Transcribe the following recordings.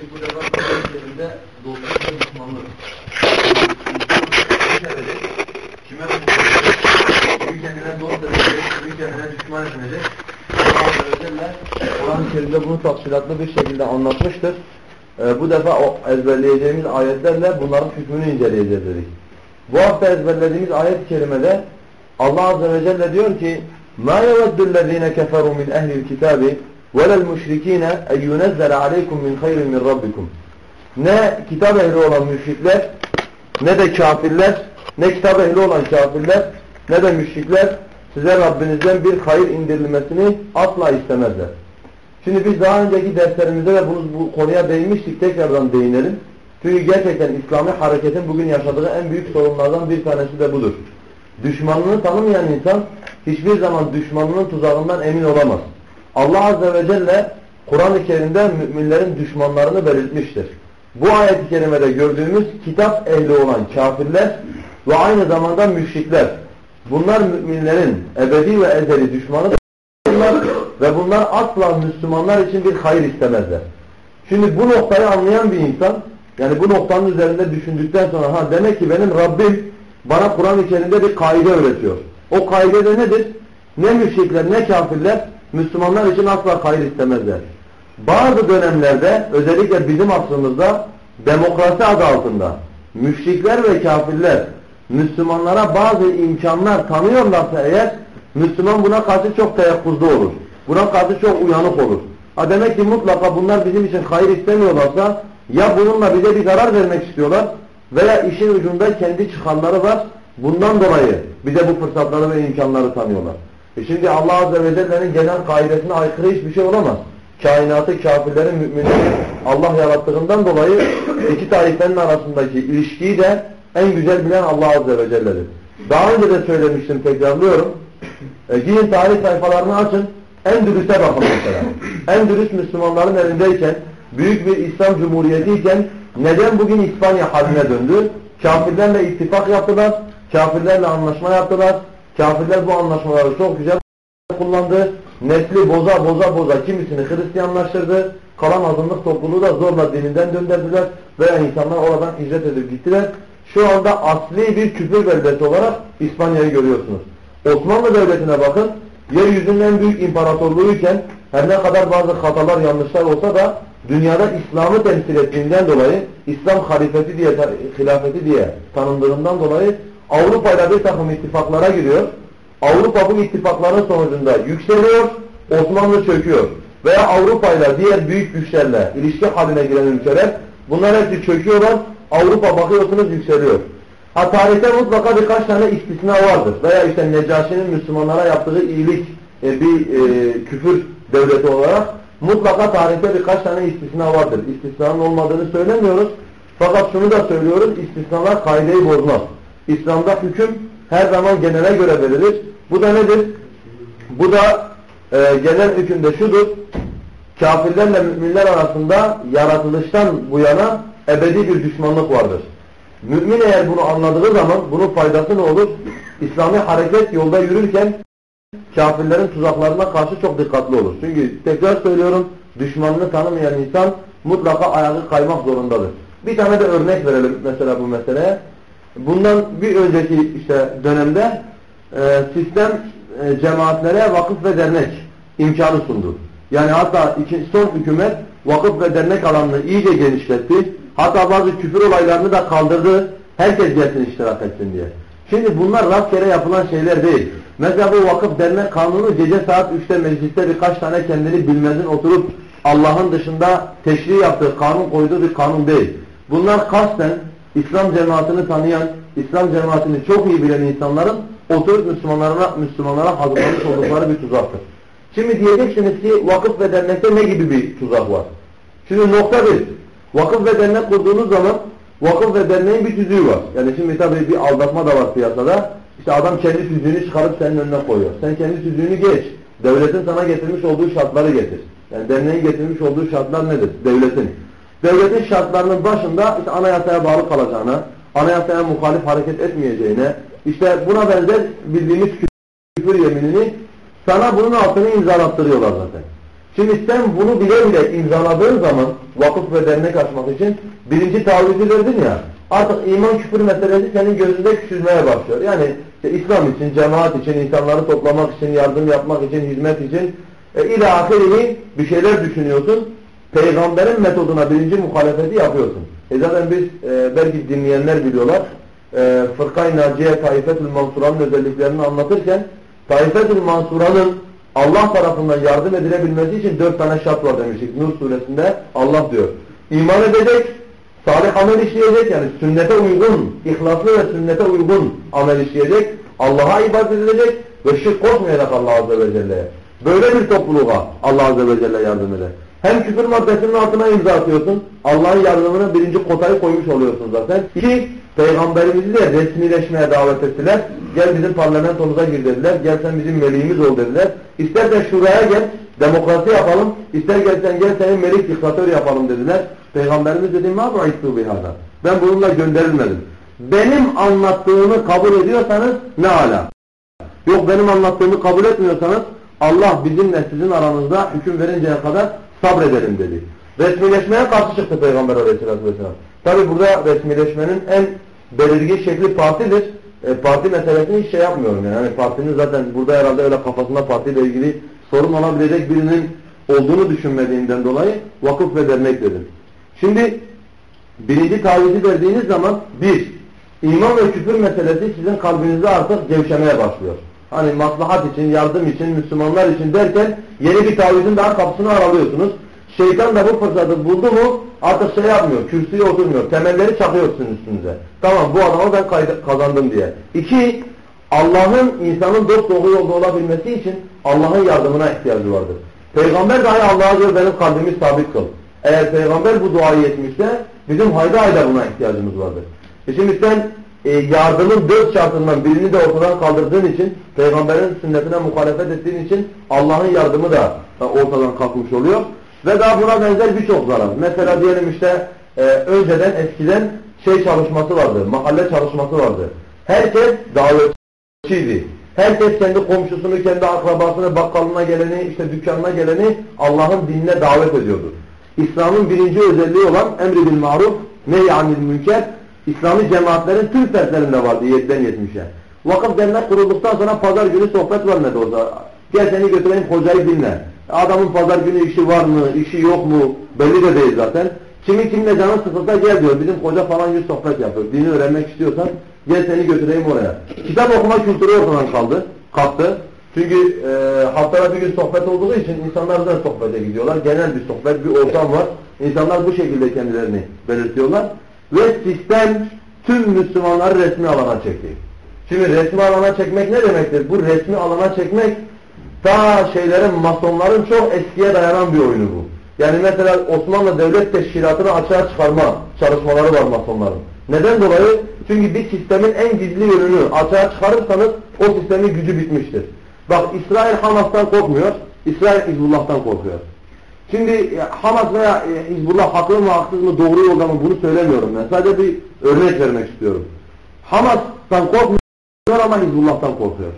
Şimdi bu defa Kur'an-ı dostluk ve düşmanlık. Kime kimi kendine dost edecek, kimi kendine düşman edecek. Allah Azze ve Celle Kur'an-ı Kerim'de bunu tafsilatlı bir şekilde anlatmıştır. Ee, bu defa o ezberleyeceğimiz ayetlerle bunların hükmünü inceleyeceğiz dedik. Bu hafta ezberlediğimiz ayet-i kerimede Allah Azze ve Celle diyor ki مَا يَوَدُّ الَّذ۪ينَ كَفَرُوا مِنْ اَهْلِ الْكِتَابِ وَلَا الْمُشْرِك۪ينَ اَنْ يُنَزَّلَ عَلَيْكُمْ مِنْ خَيْرٍ مِنْ رَبِّكُمْ Ne kitap ehli olan müşrikler, ne de kafirler, ne kitap ehli olan kafirler, ne de müşrikler size Rabbinizden bir hayır indirilmesini asla istemezler. Şimdi biz daha önceki derslerimizde de bunu, bu konuya değinmiştik. Tekrardan değinelim. Çünkü gerçekten İslami hareketin bugün yaşadığı en büyük sorunlardan bir tanesi de budur. Düşmanlığını tanımayan insan hiçbir zaman düşmanının tuzağından emin olamaz. Allah Azze ve Celle Kur'an-ı Kerim'de müminlerin düşmanlarını belirtmiştir. Bu ayet-i kerimede gördüğümüz kitap ehli olan kafirler ve aynı zamanda müşrikler. Bunlar müminlerin ebedi ve ezeli düşmanı ve bunlar asla Müslümanlar için bir hayır istemezler. Şimdi bu noktayı anlayan bir insan yani bu noktanın üzerinde düşündükten sonra ha demek ki benim Rabbim bana Kur'an-ı Kerim'de bir kaide öğretiyor. O kaide de nedir? Ne müşrikler ne kafirler Müslümanlar için asla hayır istemezler. Bazı dönemlerde özellikle bizim asrımızda demokrasi adı altında müşrikler ve kafirler Müslümanlara bazı imkanlar tanıyorlarsa eğer Müslüman buna karşı çok teyakkuzda olur. Buna karşı çok uyanık olur. Ha demek ki mutlaka bunlar bizim için hayır istemiyorlarsa ya bununla bize bir zarar vermek istiyorlar veya işin ucunda kendi çıkanları var. Bundan dolayı bize bu fırsatları ve imkanları tanıyorlar. E şimdi Allah Azze ve Celle'nin genel kaidesine aykırı hiçbir şey olamaz. Kainatı, kafirlerin, müminlerin Allah yarattığından dolayı iki tariflerin arasındaki ilişkiyi de en güzel bilen Allah Azze ve Celle'dir. Daha önce de söylemiştim, tekrarlıyorum. E, gidin tarih sayfalarını açın. Endülüs'e bakın mesela. Endülüs Müslümanların elindeyken, büyük bir İslam Cumhuriyeti iken neden bugün İspanya haline döndü? Kafirlerle ittifak yaptılar, kafirlerle anlaşma yaptılar. Kafirler bu anlaşmaları çok güzel kullandı. Nesli boza boza boza kimisini Hristiyanlaştırdı. Kalan azınlık topluluğu da zorla dininden döndürdüler veya insanlar oradan hicret edip gittiler. Şu anda asli bir küfür beldesi olarak İspanya'yı görüyorsunuz. Osmanlı Devleti'ne bakın. Yeryüzünün en büyük imparatorluğuyken her ne kadar bazı hatalar yanlışlar olsa da dünyada İslam'ı temsil ettiğinden dolayı İslam halifeti diye, hilafeti diye tanındığından dolayı Avrupa ile bir takım ittifaklara giriyor. Avrupa bu ittifakların sonucunda yükseliyor, Osmanlı çöküyor. Veya Avrupa ile diğer büyük güçlerle ilişki haline giren ülkeler bunlar hepsi çöküyorlar. Avrupa bakıyorsunuz yükseliyor. Ha tarihte mutlaka birkaç tane istisna vardır. Veya işte Necaşi'nin Müslümanlara yaptığı iyilik e, bir e, küfür devleti olarak mutlaka tarihte birkaç tane istisna vardır. İstisnanın olmadığını söylemiyoruz. Fakat şunu da söylüyoruz, istisnalar kaideyi bozmaz. İslam'da hüküm her zaman genele göre verilir. Bu da nedir? Bu da e, genel hükümde şudur. Kafirlerle müminler arasında yaratılıştan bu yana ebedi bir düşmanlık vardır. Mümin eğer bunu anladığı zaman bunun faydası ne olur? İslami hareket yolda yürürken kafirlerin tuzaklarına karşı çok dikkatli olur. Çünkü tekrar söylüyorum düşmanını tanımayan insan mutlaka ayağı kaymak zorundadır. Bir tane de örnek verelim mesela bu meseleye. Bundan bir önceki işte dönemde e, sistem e, cemaatlere vakıf ve dernek imkanı sundu. Yani hatta iki, son hükümet vakıf ve dernek alanını iyice genişletti. Hatta bazı küfür olaylarını da kaldırdı. Herkes gelsin iştirak etsin diye. Şimdi bunlar rastgele yapılan şeyler değil. Mesela bu vakıf dernek kanunu gece saat 3'te mecliste birkaç tane kendini bilmezin oturup Allah'ın dışında teşri yaptığı, kanun koyduğu bir kanun değil. Bunlar kasten İslam cemaatini tanıyan, İslam cemaatini çok iyi bilen insanların oturup Müslümanlara, Müslümanlara hazırlamış oldukları bir tuzaktır. Şimdi diyeceksiniz ki vakıf ve dernekte ne gibi bir tuzak var? Şimdi nokta bir. Vakıf ve dernek kurduğunuz zaman vakıf ve derneğin bir tüzüğü var. Yani şimdi tabii bir aldatma da var piyasada. İşte adam kendi tüzüğünü çıkarıp senin önüne koyuyor. Sen kendi tüzüğünü geç. Devletin sana getirmiş olduğu şartları getir. Yani derneğin getirmiş olduğu şartlar nedir? Devletin. Devletin şartlarının başında işte anayasaya bağlı kalacağına, anayasaya muhalif hareket etmeyeceğine, işte buna benzer bildiğimiz küfür yeminini sana bunun altını imzalattırıyorlar zaten. Şimdi sen bunu bile bile imzaladığın zaman vakıf ve dernek açmak için birinci tavizi verdin ya artık iman küfür meselesi senin gözünde küçülmeye başlıyor. Yani işte İslam için, cemaat için, insanları toplamak için, yardım yapmak için, hizmet için e, ile ahirihi bir şeyler düşünüyorsun. Peygamberin metoduna birinci muhalefeti yapıyorsun. E zaten biz e, belki dinleyenler biliyorlar. E, Fırkay Naciye Taifetül Mansura'nın özelliklerini anlatırken Taifetül Mansura'nın Allah tarafından yardım edilebilmesi için dört tane şart var demiştik. Nur suresinde Allah diyor. İman edecek, salih amel işleyecek yani sünnete uygun, ihlaslı ve sünnete uygun amel işleyecek, Allah'a ibadet edecek ve şirk koşmayacak Allah Azze ve Celle'ye. Böyle bir topluluğa Allah Azze ve Celle yardım eder. Hem küfür maddesinin altına imza atıyorsun, Allah'ın yardımını birinci kotayı koymuş oluyorsun zaten. İki, Peygamberimizi de resmileşmeye davet ettiler. Gel bizim parlamentomuza gir dediler. Gel sen bizim meleğimiz ol dediler. İstersen şuraya gel, demokrasi yapalım. İster gelsen gel senin melik diktatör yapalım dediler. Peygamberimiz dedi ma bu'istu bihada. Ben bununla gönderilmedim. Benim anlattığımı kabul ediyorsanız ne ala. Yok benim anlattığımı kabul etmiyorsanız Allah bizimle sizin aranızda hüküm verinceye kadar sabredelim dedi. Resmileşmeye karşı çıktı Peygamber aleyhissalatü vesselam. Tabi burada resmileşmenin en belirgin şekli partidir. E, parti meselesini hiç şey yapmıyorum yani. yani. Partinin zaten burada herhalde öyle kafasında partiyle ilgili sorun olabilecek birinin olduğunu düşünmediğinden dolayı vakıf ve dernek dedim. Şimdi birinci tavizi verdiğiniz zaman bir, iman ve küfür meselesi sizin kalbinizde artık gevşemeye başlıyor. Hani maslahat için, yardım için, Müslümanlar için derken yeni bir tavizin daha kapısını aralıyorsunuz. Şeytan da bu fırsatı buldu mu artık şey yapmıyor, kürsüye oturmuyor. Temelleri çakıyorsun üstünüze. Tamam bu adama ben kazandım diye. İki, Allah'ın insanın dost doğru yolda olabilmesi için Allah'ın yardımına ihtiyacı vardır. Peygamber dahi Allah'a diyor benim kalbimi sabit kıl. Eğer peygamber bu duayı etmişse bizim hayda hayda buna ihtiyacımız vardır. E şimdi sen e, yardımın dört şartından birini de ortadan kaldırdığın için, peygamberin sünnetine muhalefet ettiğin için Allah'ın yardımı da ortadan kalkmış oluyor. Ve daha buna benzer birçok zarar. Mesela diyelim işte e, önceden eskiden şey çalışması vardı, mahalle çalışması vardı. Herkes davetçiydi. Herkes kendi komşusunu, kendi akrabasını, bakkalına geleni, işte dükkanına geleni Allah'ın dinine davet ediyordu. İslam'ın birinci özelliği olan emri bil maruf, nehyanil münker, İslami cemaatlerin tüm fertlerinde vardı 7'den 70'e. Vakıf dernek kurulduktan sonra pazar günü sohbet vermedi orada. Gel seni götüreyim hocayı dinle. Adamın pazar günü işi var mı, işi yok mu belli de değil zaten. Kimi kimle canı sıkılsa gel diyor. Bizim hoca falan yüz sohbet yapıyor. Dini öğrenmek istiyorsan gel seni götüreyim oraya. Kitap okuma kültürü ortadan kaldı. Kalktı. Çünkü e, haftada bir gün sohbet olduğu için insanlar da sohbete gidiyorlar. Genel bir sohbet, bir ortam var. İnsanlar bu şekilde kendilerini belirtiyorlar. Ve sistem tüm Müslümanları resmi alana çekti. Şimdi resmi alana çekmek ne demektir? Bu resmi alana çekmek ta şeylerin, masonların çok eskiye dayanan bir oyunu bu. Yani mesela Osmanlı devlet teşkilatını açığa çıkarma çalışmaları var masonların. Neden dolayı? Çünkü bir sistemin en gizli yönünü açığa çıkarırsanız o sistemin gücü bitmiştir. Bak İsrail Hamas'tan korkmuyor, İsrail Hizbullah'tan korkuyor. Şimdi Hamas veya e, Hizbullah haklı mı haksız mı doğru yolda mı bunu söylemiyorum ben. Sadece bir örnek vermek istiyorum. Hamas'tan korkmuyor ama Hizbullah'tan korkuyor.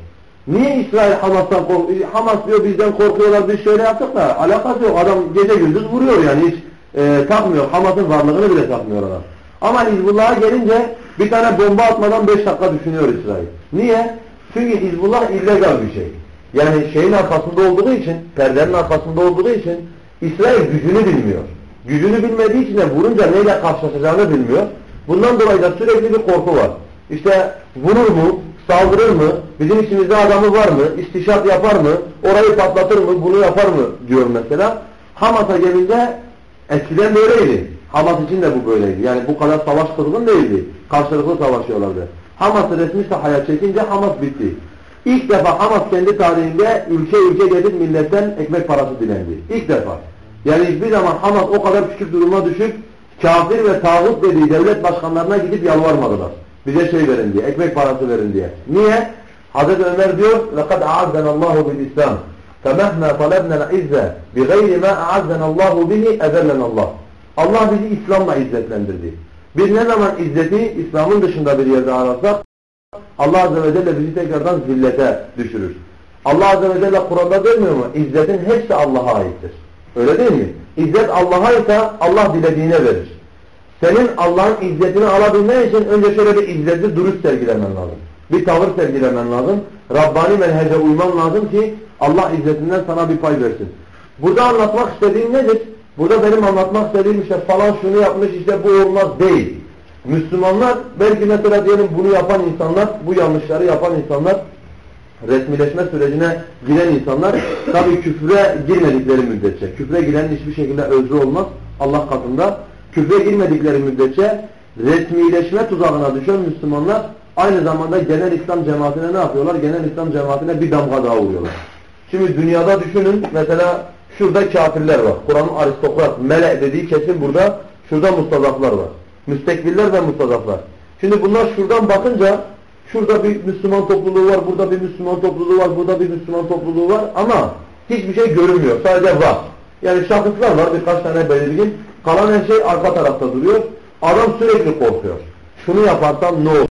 Niye İsrail Hamas'tan korkuyor? Hamas diyor bizden korkuyorlar biz şöyle yaptık da alakası yok. Adam gece gündüz vuruyor yani hiç e, takmıyor. Hamas'ın varlığını bile takmıyor adam. Ama Hizbullah'a gelince bir tane bomba atmadan 5 dakika düşünüyor İsrail. Niye? Çünkü Hizbullah illegal bir şey. Yani şeyin arkasında olduğu için, perdenin arkasında olduğu için İsrail gücünü bilmiyor. Gücünü bilmediği için de vurunca neyle karşılaşacağını bilmiyor. Bundan dolayı da sürekli bir korku var. İşte vurur mu, saldırır mı, bizim içimizde adamı var mı, istişat yapar mı, orayı patlatır mı, bunu yapar mı diyor mesela. Hamas'a gelince eskiden böyleydi. Hamas için de bu böyleydi. Yani bu kadar savaş kızgın değildi. Karşılıklı savaşıyorlardı. Hamas'ı resmi sahaya çekince Hamas bitti. İlk defa Hamas kendi tarihinde ülke ülke gelip milletten ekmek parası dilendi. İlk defa. Yani hiçbir zaman Hamas o kadar küçük duruma düşüp kafir ve tağut dediği devlet başkanlarına gidip yalvarmadılar. Bize şey verin diye, ekmek parası verin diye. Niye? Hazreti Ömer diyor, لَقَدْ أَعَزَّنَ اللّٰهُ بِالْإِسْلَامِ فَمَهْمَا طَلَبْنَا الْعِزَّ بِغَيْرِ مَا أَعَزَّنَ اللّٰهُ بِهِ اَذَلَّنَ اللّٰهُ Allah bizi İslam'la izzetlendirdi. Biz ne zaman izzeti İslam'ın dışında bir yerde ararsak Allah Azze ve Celle bizi tekrardan zillete düşürür. Allah Azze ve Celle Kur'an'da demiyor mu? İzzetin hepsi Allah'a aittir. Öyle değil mi? İzzet Allah'a ise Allah dilediğine verir. Senin Allah'ın izzetini alabilmen için önce şöyle bir izzetli duruş sergilemen lazım. Bir tavır sergilemen lazım. Rabbani menhece uyman lazım ki Allah izzetinden sana bir pay versin. Burada anlatmak istediğim nedir? Burada benim anlatmak istediğim işte falan şunu yapmış işte bu olmaz değil. Müslümanlar belki mesela diyelim bunu yapan insanlar, bu yanlışları yapan insanlar resmileşme sürecine giren insanlar tabii küfre girmedikleri müddetçe, küfre giren hiçbir şekilde özrü olmaz Allah katında. Küfre girmedikleri müddetçe resmileşme tuzağına düşen Müslümanlar aynı zamanda genel İslam cemaatine ne yapıyorlar? Genel İslam cemaatine bir damga daha vuruyorlar. Şimdi dünyada düşünün mesela şurada kafirler var. Kur'an'ın aristokrat, mele dediği kesin burada. Şurada mustazaflar var. Müstekbirler ve mustazaflar. Şimdi bunlar şuradan bakınca şurada bir Müslüman topluluğu var, burada bir Müslüman topluluğu var, burada bir Müslüman topluluğu var ama hiçbir şey görünmüyor. Sadece var. Yani şahıslar var birkaç tane belirgin. Kalan her şey arka tarafta duruyor. Adam sürekli korkuyor. Şunu yaparsam ne olur?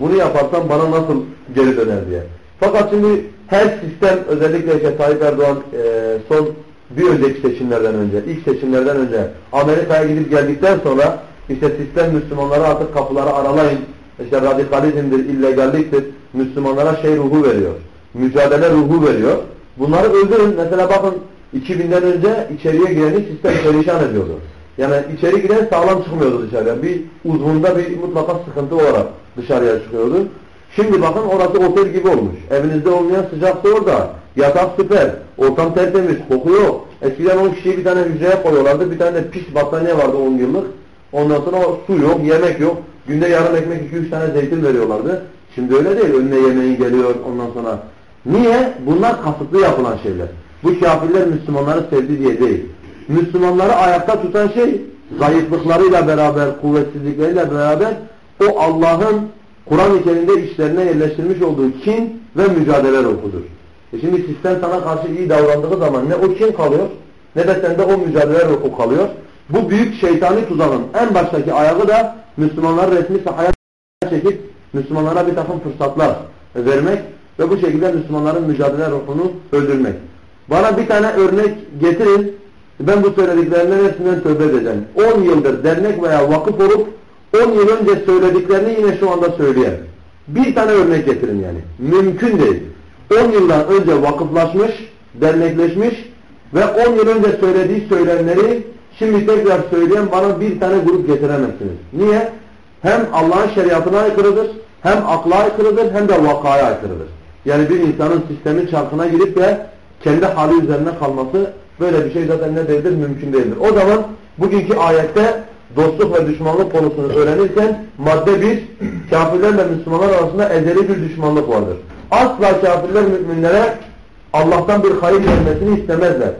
Bunu yaparsam bana nasıl geri döner diye. Fakat şimdi her sistem özellikle işte Tayyip Erdoğan e, son bir önceki seçimlerden önce, ilk seçimlerden önce Amerika'ya gidip geldikten sonra işte sistem Müslümanlara artık kapıları aralayın, işte radikalizmdir, illegalliktir, Müslümanlara şey ruhu veriyor, mücadele ruhu veriyor. Bunları öldürün. Mesela bakın 2000'den önce içeriye gireni sistem perişan ediyordu. Yani içeri giren sağlam çıkmıyordu dışarıya. Bir uzvunda bir mutlaka sıkıntı olarak dışarıya çıkıyordu. Şimdi bakın orası otel gibi olmuş. Evinizde olmayan sıcak da orada. Yatak süper. Ortam tertemiz. Kokuyor. Eskiden 10 kişiyi bir tane hücreye koyuyorlardı. Bir tane de pis battaniye vardı 10 yıllık. Ondan sonra su yok, yemek yok. Günde yarım ekmek 2-3 tane zeytin veriyorlardı. Şimdi öyle değil. Önüne yemeği geliyor ondan sonra. Niye? Bunlar kasıtlı yapılan şeyler. Bu kafirler Müslümanları sevdi diye değil. Müslümanları ayakta tutan şey zayıflıklarıyla beraber, kuvvetsizlikleriyle beraber o Allah'ın Kur'an-ı Kerim'de işlerine yerleştirmiş olduğu kin ve mücadele ruhudur. E şimdi sistem sana karşı iyi davrandığı zaman ne o kin kalıyor ne de sende o mücadele ruhu kalıyor. Bu büyük şeytani tuzağın en baştaki ayağı da Müslümanları resmi sahaya çekip Müslümanlara bir takım fırsatlar vermek ve bu şekilde Müslümanların mücadele ruhunu öldürmek. Bana bir tane örnek getirin. Ben bu söylediklerinden hepsinden tövbe edeceğim. 10 yıldır dernek veya vakıf olup 10 yıl önce söylediklerini yine şu anda söyleyen. Bir tane örnek getirin yani. Mümkün değil. 10 yıldan önce vakıflaşmış, dernekleşmiş ve 10 yıl önce söylediği söylemleri şimdi tekrar söyleyen bana bir tane grup getiremezsiniz. Niye? Hem Allah'ın şeriatına aykırıdır, hem akla aykırıdır, hem de vakaya aykırıdır. Yani bir insanın sistemin çarkına girip de kendi hali üzerine kalması böyle bir şey zaten ne değildir? Mümkün değildir. O zaman bugünkü ayette dostluk ve düşmanlık konusunu öğrenirken madde bir, kafirlerle Müslümanlar arasında ezeli bir düşmanlık vardır. Asla kafirler müminlere Allah'tan bir hayır vermesini istemezler.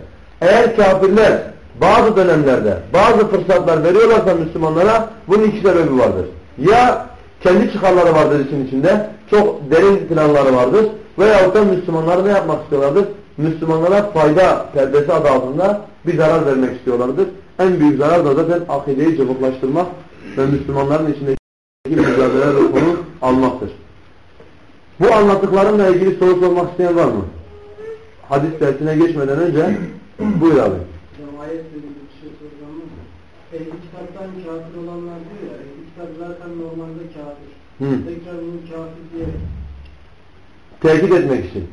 Eğer kafirler bazı dönemlerde bazı fırsatlar veriyorlarsa Müslümanlara bunun iki sebebi vardır. Ya kendi çıkarları vardır için içinde, çok derin planları vardır veyahut da Müslümanları ne yapmak istiyorlardır? Müslümanlara fayda perdesi adı altında bir zarar vermek istiyorlardır. En büyük zarar da zaten akideyi cıvıklaştırmak ve Müslümanların içindeki mücadele ruhunu almaktır. Bu anlattıklarımla ilgili soru sormak isteyen var mı? Hadis dersine geçmeden önce buyur abi. Ayet bir şey soracağım? Ehli kitaptan kafir olanlar diyor ya, ehli kitap zaten normalde kafir. Hı. Tekrar bunu kafir diye Tehdit etmek için.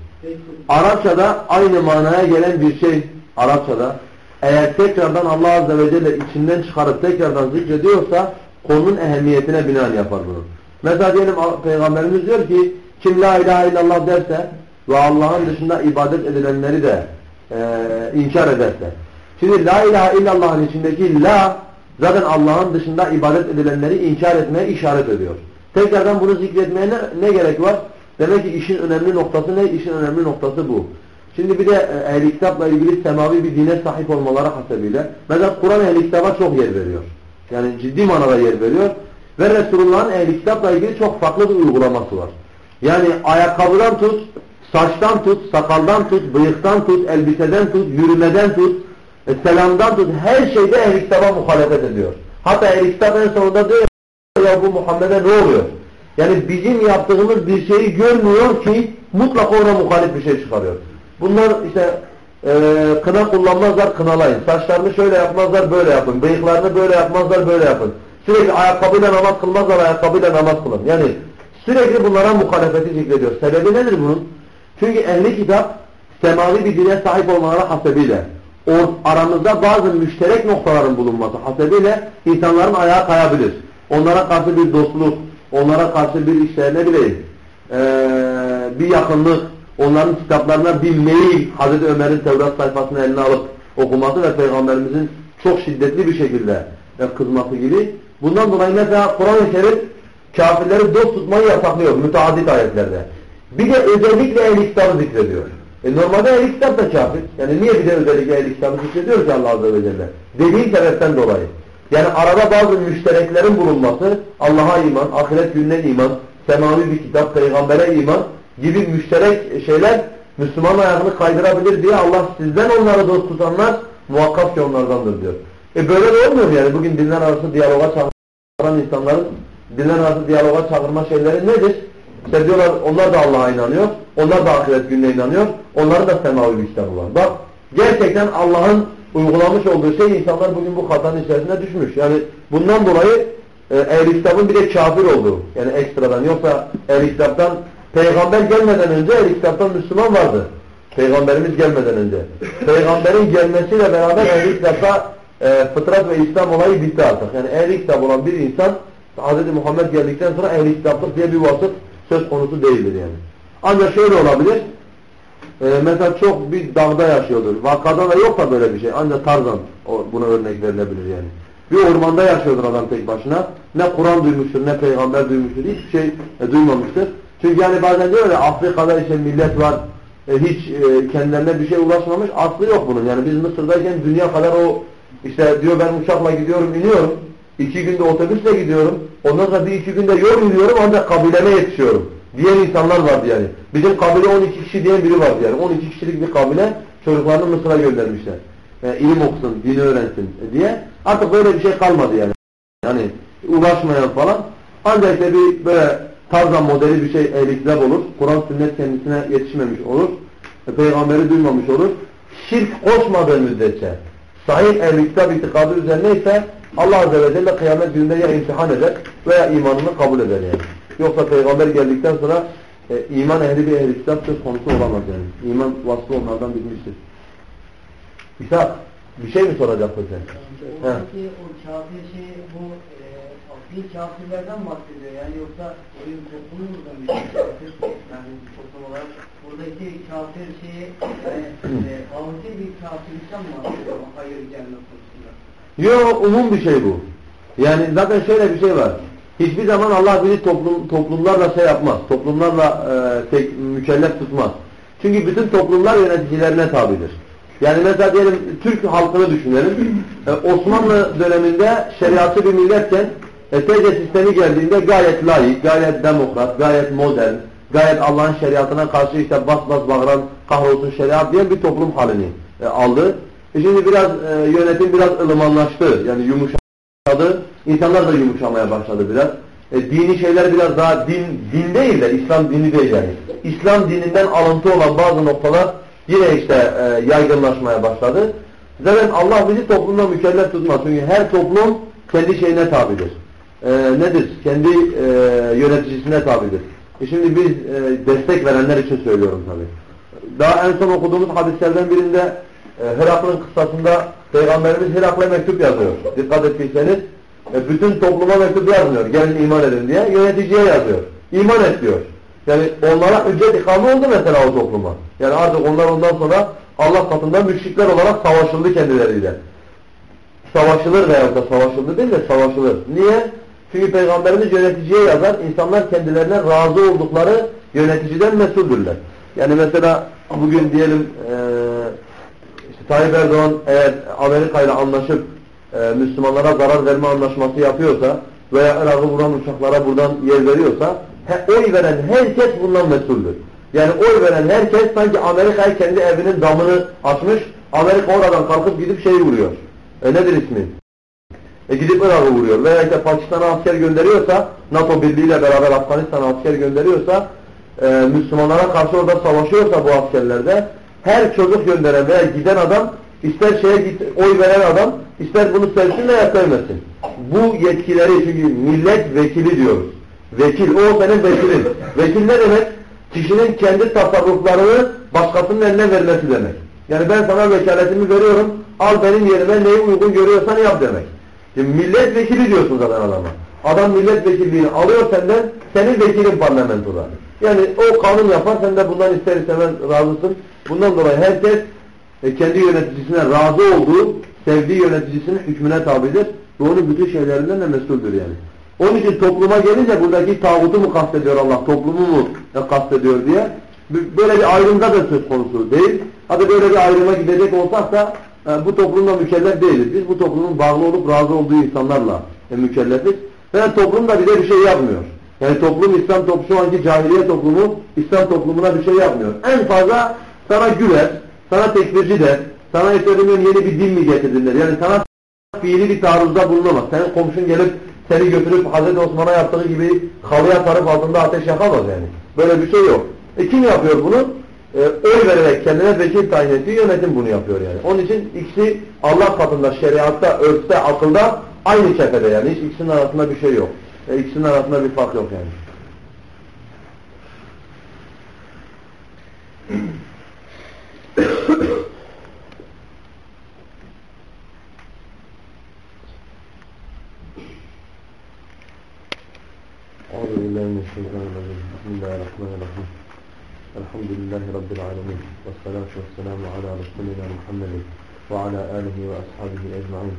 Arapçada aynı manaya gelen bir şey Arapçada eğer tekrardan Allah Azze ve Celle içinden çıkarıp tekrardan zikrediyorsa konunun ehemmiyetine binaen yapar bunu. Mesela diyelim Peygamberimiz diyor ki kim la ilahe illallah derse ve Allah'ın dışında ibadet edilenleri de e, inkar ederse. Şimdi la ilahe illallah'ın içindeki la zaten Allah'ın dışında ibadet edilenleri inkar etmeye işaret ediyor. Tekrardan bunu zikretmeye ne, ne gerek var? Demek ki işin önemli noktası ne? İşin önemli noktası bu. Şimdi bir de e, ehl kitapla ilgili semavi bir dine sahip olmaları hasebiyle mesela Kur'an ehl kitaba çok yer veriyor. Yani ciddi manada yer veriyor. Ve Resulullah'ın ehl kitapla ilgili çok farklı bir uygulaması var. Yani ayakkabıdan tut, saçtan tut, sakaldan tut, bıyıktan tut, elbiseden tut, yürümeden tut, e, selamdan tut, her şeyde ehl kitaba muhalefet ediyor. Hatta ehl kitap en sonunda diyor ya bu Muhammed'e ne oluyor? Yani bizim yaptığımız bir şeyi görmüyor ki mutlaka ona muhalif bir şey çıkarıyor. Bunlar işte e, kına kullanmazlar kınalayın. Saçlarını şöyle yapmazlar böyle yapın. Bıyıklarını böyle yapmazlar böyle yapın. Sürekli ayakkabıyla namaz kılmazlar ayakkabıyla namaz kılın. Yani sürekli bunlara muhalefeti zikrediyor. Sebebi nedir bunun? Çünkü ehli kitap semavi bir dine sahip olmaları hasebiyle o aramızda bazı müşterek noktaların bulunması hasebiyle insanların ayağı kayabilir. Onlara karşı bir dostluk, onlara karşı bir işte ne ee, bir yakınlık, onların kitaplarına bir meyil Hazreti Ömer'in Tevrat sayfasını eline alıp okuması ve Peygamberimizin çok şiddetli bir şekilde kızması gibi. Bundan dolayı mesela Kur'an-ı Kerim kafirleri dost tutmayı yasaklıyor müteaddit ayetlerde. Bir de özellikle el zikrediyor. E normalde el kitap da kafir. Yani niye bir de özellikle el kitabı zikrediyor ki Allah Azze ve Celle? Dediği sebepten dolayı. Yani arada bazı müştereklerin bulunması, Allah'a iman, ahiret gününe iman, semavi bir kitap, peygambere iman gibi müşterek şeyler Müslüman ayağını kaydırabilir diye Allah sizden onları dost tutanlar muhakkak ki onlardandır diyor. E böyle de olmuyor yani. Bugün dinler arası diyaloga çağıran insanların dinler arası diyaloga çağırma şeyleri nedir? İşte diyorlar onlar da Allah'a inanıyor. Onlar da ahiret gününe inanıyor. Onların da semavi kitabı var. Bak gerçekten Allah'ın uygulamış olduğu şey insanlar bugün bu hatanın içerisine düşmüş. Yani bundan dolayı e, ehl kitabın bir de kafir olduğu. Yani ekstradan. Yoksa ehl kitaptan peygamber gelmeden önce ehl kitaptan Müslüman vardı. Peygamberimiz gelmeden önce. Peygamberin gelmesiyle beraber ehl kitapta e, fıtrat ve İslam olayı bitti artık. Yani ehl kitap olan bir insan Hz. Muhammed geldikten sonra ehl kitaplık diye bir vasıf söz konusu değildir yani. Ancak şöyle olabilir. E, mesela çok bir dağda yaşıyordur. Vakada da yok da böyle bir şey. Ancak Tarzan o, buna örnek verilebilir yani. Bir ormanda yaşıyordur adam tek başına. Ne Kur'an duymuştur, ne peygamber duymuştur. Hiçbir şey e, duymamıştır. Çünkü yani bazen diyor ya Afrika'da işte millet var. E, hiç e, kendilerine bir şey ulaşmamış. Aslı yok bunun. Yani biz Mısır'dayken dünya kadar o işte diyor ben uçakla gidiyorum, iniyorum. İki günde otobüsle gidiyorum. Ondan sonra bir iki günde yol yürüyorum ancak kabileme yetişiyorum. Diğer insanlar vardı yani. Bizim kabile 12 kişi diyen biri vardı yani. 12 kişilik bir kabile çocuklarını Mısır'a göndermişler. Yani ilim okusun, dini öğrensin diye. Artık böyle bir şey kalmadı yani. Yani ulaşmayan falan. Ancak işte bir böyle Tarzan modeli bir şey ehlikler olur. Kur'an sünnet kendisine yetişmemiş olur. Peygamberi duymamış olur. Şirk koşmadığı müddetçe sahih ehl-i kitap itikadı üzerine ise Allah Azze ve Celle kıyamet gününde ya imtihan eder veya imanını kabul eder yani. Yoksa peygamber geldikten sonra e, iman ehli bir ehl-i kitap söz konusu olamaz yani. İman vasfı onlardan bitmiştir. İsa bir şey mi soracaksın sen? Oradaki o kafir şey bu asli kafirlerden bahsediyor yani yoksa oyun toplumu mu bir kafir yani toplum olarak buradaki kafir şeyi yani e, avcı bir kafirlikten bahsediyor hayır gelme konusunda? Yok umum bir şey bu. Yani zaten şöyle bir şey var. Hiçbir zaman Allah bizi toplum, toplumlarla şey yapmaz. Toplumlarla e, tek, mükellef tutmaz. Çünkü bütün toplumlar yöneticilerine tabidir. Yani mesela diyelim Türk halkını düşünelim. E, Osmanlı döneminde şeriatçı bir milletken e, TC sistemi geldiğinde gayet layık, gayet demokrat, gayet modern, gayet Allah'ın şeriatına karşı işte bas bas bağıran kahrolsun şeriat diyen bir toplum halini e, aldı. E şimdi biraz e, yönetim biraz ılımanlaştı. Yani yumuşadı. İnsanlar da yumuşamaya başladı biraz. E, dini şeyler biraz daha din din değil de İslam dini değil yani. İslam dininden alıntı olan bazı noktalar yine işte e, yaygınlaşmaya başladı. Zaten Allah bizi toplumda mükellef tutmaz. Çünkü her toplum kendi şeyine tabidir. E, nedir? Kendi e, yöneticisine tabidir. E şimdi biz e, destek verenler için söylüyorum tabi. Daha en son okuduğumuz hadislerden birinde e, Herakl'ın kıssasında Peygamberimiz Herak'la mektup yazıyor. Dikkat ettiyseniz e, bütün topluma mektup yazmıyor. Gelin iman edin diye. Yöneticiye yazıyor. İman et diyor. Yani onlara ücret ikamı oldu mesela o topluma. Yani artık onlar ondan sonra Allah katında müşrikler olarak savaşıldı kendileriyle. Savaşılır veya da savaşıldı değil de savaşılır. Niye? Çünkü Peygamberimiz yöneticiye yazar. İnsanlar kendilerine razı oldukları yöneticiden mesuldürler. Yani mesela bugün diyelim e, işte Tayyip Erdoğan eğer Amerika ile anlaşıp e, Müslümanlara zarar verme anlaşması yapıyorsa veya Irak'ı vuran uçaklara buradan yer veriyorsa he, oy veren herkes bundan mesuldür. Yani oy veren herkes sanki Amerika'yı kendi evinin damını açmış, Amerika oradan kalkıp gidip şeyi vuruyor. E, nedir ismi? E, gidip Irak'ı vuruyor. Veya işte Pakistan'a asker gönderiyorsa, NATO birliğiyle beraber Afganistan'a asker gönderiyorsa, e, Müslümanlara karşı orada savaşıyorsa bu askerlerde, her çocuk gönderen veya giden adam ister şeye git, oy veren adam ister bunu sevsin veya sevmesin. Bu yetkileri çünkü millet vekili diyoruz. Vekil, o senin vekilin. Vekil ne demek? Kişinin kendi tasarruflarını başkasının eline vermesi demek. Yani ben sana vekaletimi veriyorum, al benim yerime neyi uygun görüyorsan yap demek. Şimdi milletvekili diyorsun zaten adama. Adam milletvekilliğini alıyor senden, senin vekilin parlamentoda. Yani o kanun yapar, sen de bundan ister istemez razısın. Bundan dolayı herkes e, kendi yöneticisine razı olduğu, sevdiği yöneticisinin hükmüne tabidir. Ve onun bütün şeylerinden de mesuldür yani. Onun için topluma gelince buradaki tağutu mu kastediyor Allah, toplumu mu kastediyor diye böyle bir ayrımda da söz konusu değil. Hadi böyle bir ayrıma gidecek olsak da bu toplumda mükellef değiliz. Biz bu toplumun bağlı olup razı olduğu insanlarla e, mükellefiz. Ve toplum da bize bir şey yapmıyor. Yani toplum İslam toplumu, şu anki cahiliye toplumu İslam toplumuna bir şey yapmıyor. En fazla sana güler, sana tekfirci der, sana işte yeni bir din mi getirdin der. Yani sana fiili bir taarruzda bulunamaz. Senin komşun gelip seni götürüp Hazreti Osman'a yaptığı gibi halıya sarıp altında ateş yakamaz yani. Böyle bir şey yok. E kim yapıyor bunu? e, oy vererek kendine vekil tayin ettiği yönetim bunu yapıyor yani. Onun için ikisi Allah katında, şeriatta, örfte, akılda aynı kefede yani. Hiç ikisinin arasında bir şey yok. E, ikisinin arasında bir fark yok yani. Allahu Bismillahirrahmanirrahim. الحمد لله رب العالمين والصلاة والسلام على رسولنا محمد وعلى آله وأصحابه أجمعين.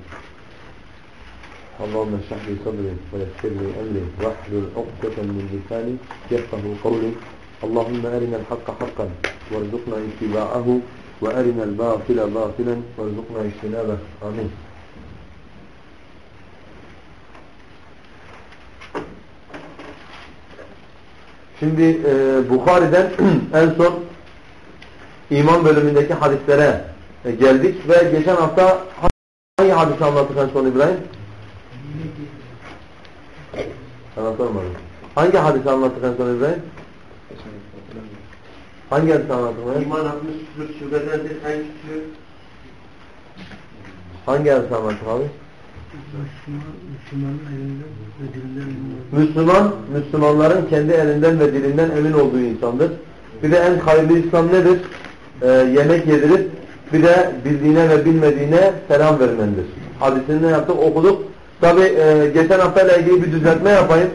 اللهم اشرح لي صدري ويسر لي أمري واحلل عقدة من لساني يفقه قولي. اللهم أرنا الحق حقا وارزقنا اتباعه وأرنا الباطل باطلا وارزقنا اجتنابه. آمين. Şimdi e, Bukhari'den en son iman bölümündeki hadislere e, geldik ve geçen hafta hangi hadisi anlattık en son İbrahim? Sana sormadım. Hangi hadisi anlattık en son İbrahim? Hangi hadisi anlattık? İman 60 şubedendir en küçüğü. Hangi hadisi anlattık abi? Müslüman, Müslümanların kendi elinden ve dilinden emin olduğu insandır. Bir de en hayırlı İslam nedir? Ee, yemek yedirip bir de bildiğine ve bilmediğine selam vermendir. Hadisini ne yaptık? Okuduk. Tabi e, geçen haftayla ilgili bir düzeltme yapayım.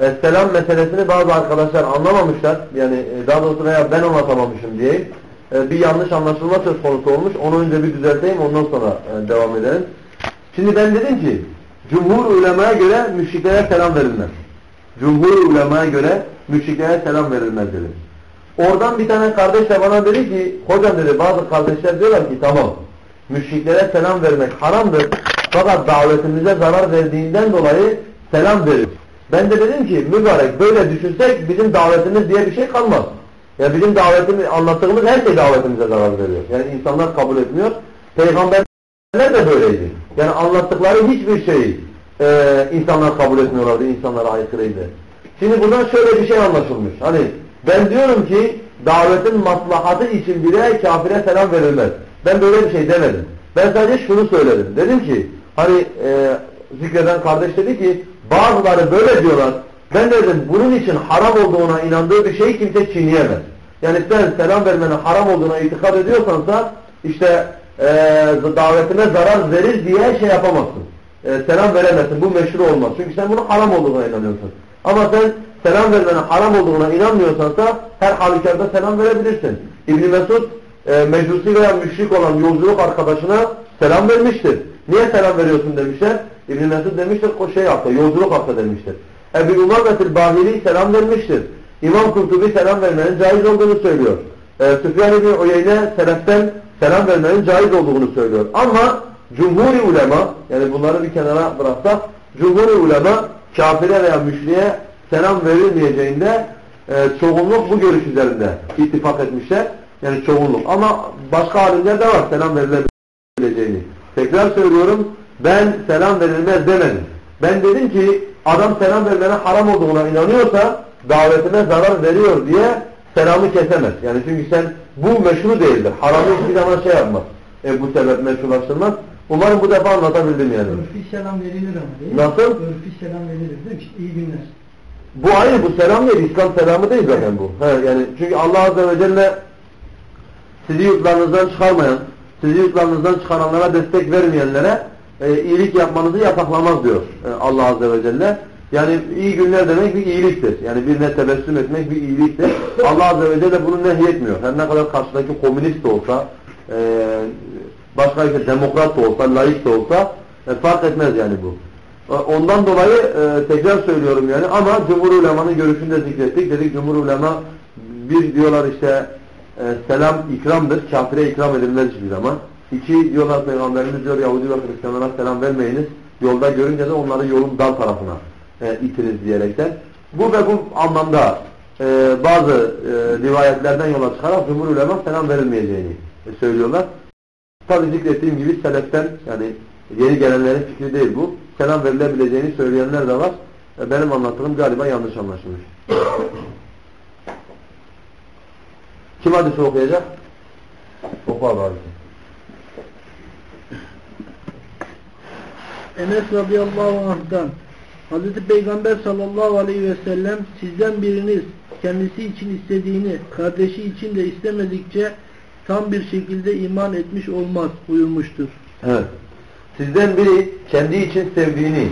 E, selam meselesini bazı arkadaşlar anlamamışlar. Yani e, daha doğrusu veya ben anlatamamışım diye. E, bir yanlış anlaşılma söz konusu olmuş. Onu önce bir düzelteyim ondan sonra e, devam edelim. Şimdi ben dedim ki Cumhur ulemaya göre müşriklere selam verilmez. Cumhur ulemaya göre müşriklere selam verilmez dedim. Oradan bir tane kardeş de bana dedi ki hocam dedi bazı kardeşler diyorlar ki tamam müşriklere selam vermek haramdır fakat davetimize zarar verdiğinden dolayı selam verir. Ben de dedim ki mübarek böyle düşünsek bizim davetimiz diye bir şey kalmaz. Ya bizim davetimiz anlattığımız her şey davetimize zarar veriyor. Yani insanlar kabul etmiyor. Peygamber de böyleydi. Yani anlattıkları hiçbir şeyi e, insanlar kabul etmiyorlardı, insanlara aykırıydı. Şimdi buradan şöyle bir şey anlaşılmış. Hani ben diyorum ki davetin maslahatı için bile kafire selam verilmez. Ben böyle bir şey demedim. Ben sadece şunu söyledim. Dedim ki hani e, zikreden kardeş dedi ki bazıları böyle diyorlar. Ben dedim bunun için haram olduğuna inandığı bir şeyi kimse çiğneyemez. Yani sen selam vermenin haram olduğuna itikad ediyorsansa işte e, davetine zarar verir diye şey yapamazsın. E, selam veremezsin. Bu meşru olmaz. Çünkü sen bunun haram olduğuna inanıyorsun. Ama sen selam vermenin haram olduğuna inanmıyorsansa her halükarda selam verebilirsin. İbn Mesud e, mecusi veya müşrik olan yolculuk arkadaşına selam vermiştir. Niye selam veriyorsun demişler. İbn Mesud demiştir o şey hafta, yolculuk hafta demiştir. Ebu Umametil Bahiri selam vermiştir. İmam Kurtubi selam vermenin caiz olduğunu söylüyor. E, Süfyan İbni Uyeyne seleften selam vermenin caiz olduğunu söylüyor. Ama cumhuri ulema yani bunları bir kenara bıraksak cumhuri ulema kafire veya müşriye selam verilmeyeceğinde e, çoğunluk bu görüş üzerinde ittifak etmişler. Yani çoğunluk. Ama başka alimler de var selam verilebileceğini. Tekrar söylüyorum ben selam verilmez demedim. Ben dedim ki adam selam vermenin haram olduğuna inanıyorsa davetine zarar veriyor diye selamı kesemez. Yani çünkü sen bu meşru değildir. Haramı hiçbir zaman şey yapmaz. E, bu sebep meşrulaştırmaz. Umarım bu defa anlatabildim yani. Örfi selam verilir ama değil mi? Nasıl? Örfi selam verilir değil mi? İşte iyi günler. Bu ayrı bu selam değil. İslam selamı değil zaten bu. He, yani çünkü Allah Azze ve Celle sizi yurtlarınızdan çıkarmayan, sizi yurtlarınızdan çıkaranlara destek vermeyenlere e, iyilik yapmanızı yasaklamaz diyor e, Allah Azze ve Celle. Yani iyi günler demek bir iyiliktir. Yani birine tebessüm etmek bir iyiliktir. Allah Azze ve Celle bunu nehyetmiyor. Her ne kadar karşıdaki komünist de olsa, e, başka işte demokrat da olsa, laik de olsa e, fark etmez yani bu. E, Ondan dolayı e, tekrar söylüyorum yani ama Cumhur Ulema'nın görüşünü de zikrettik. Dedik Cumhur Ulema bir diyorlar işte e, selam ikramdır. Kafire ikram edilmez hiçbir zaman. İki diyorlar Peygamberimiz diyor Yahudi ve Hristiyanlara selam vermeyiniz. Yolda görünce de onları yolun dar tarafına e, itiniz diyerekten. Bu ve bu anlamda e, bazı e, rivayetlerden yola çıkarak Cumhur Ulema selam verilmeyeceğini e, söylüyorlar. Tabi zikrettiğim gibi seleften yani yeni gelenlerin fikri değil bu. Selam verilebileceğini söyleyenler de var. E, Benim anlattığım galiba yanlış anlaşılmış. Kim hadisi okuyacak? Oku abi. Enes radıyallahu anh'dan Hazreti Peygamber sallallahu aleyhi ve sellem sizden biriniz kendisi için istediğini kardeşi için de istemedikçe tam bir şekilde iman etmiş olmaz buyurmuştur. Evet. Sizden biri kendi için sevdiğini,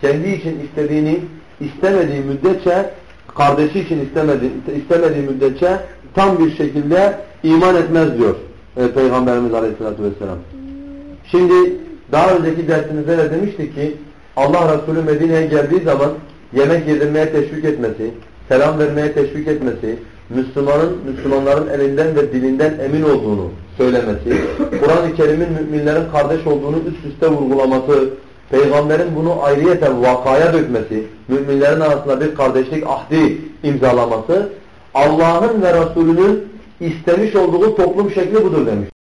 kendi için istediğini istemediği müddetçe, kardeşi için istemediği, istemediği müddetçe tam bir şekilde iman etmez diyor e, Peygamberimiz Aleyhisselatü Vesselam. Şimdi daha önceki dersimizde de demiştik ki Allah Resulü Medine'ye geldiği zaman yemek yedirmeye teşvik etmesi, selam vermeye teşvik etmesi, Müslümanın, Müslümanların elinden ve dilinden emin olduğunu söylemesi, Kur'an-ı Kerim'in müminlerin kardeş olduğunu üst üste vurgulaması, Peygamberin bunu ayrıyeten vakaya dökmesi, müminlerin arasında bir kardeşlik ahdi imzalaması, Allah'ın ve Resulünün istemiş olduğu toplum şekli budur demiştik.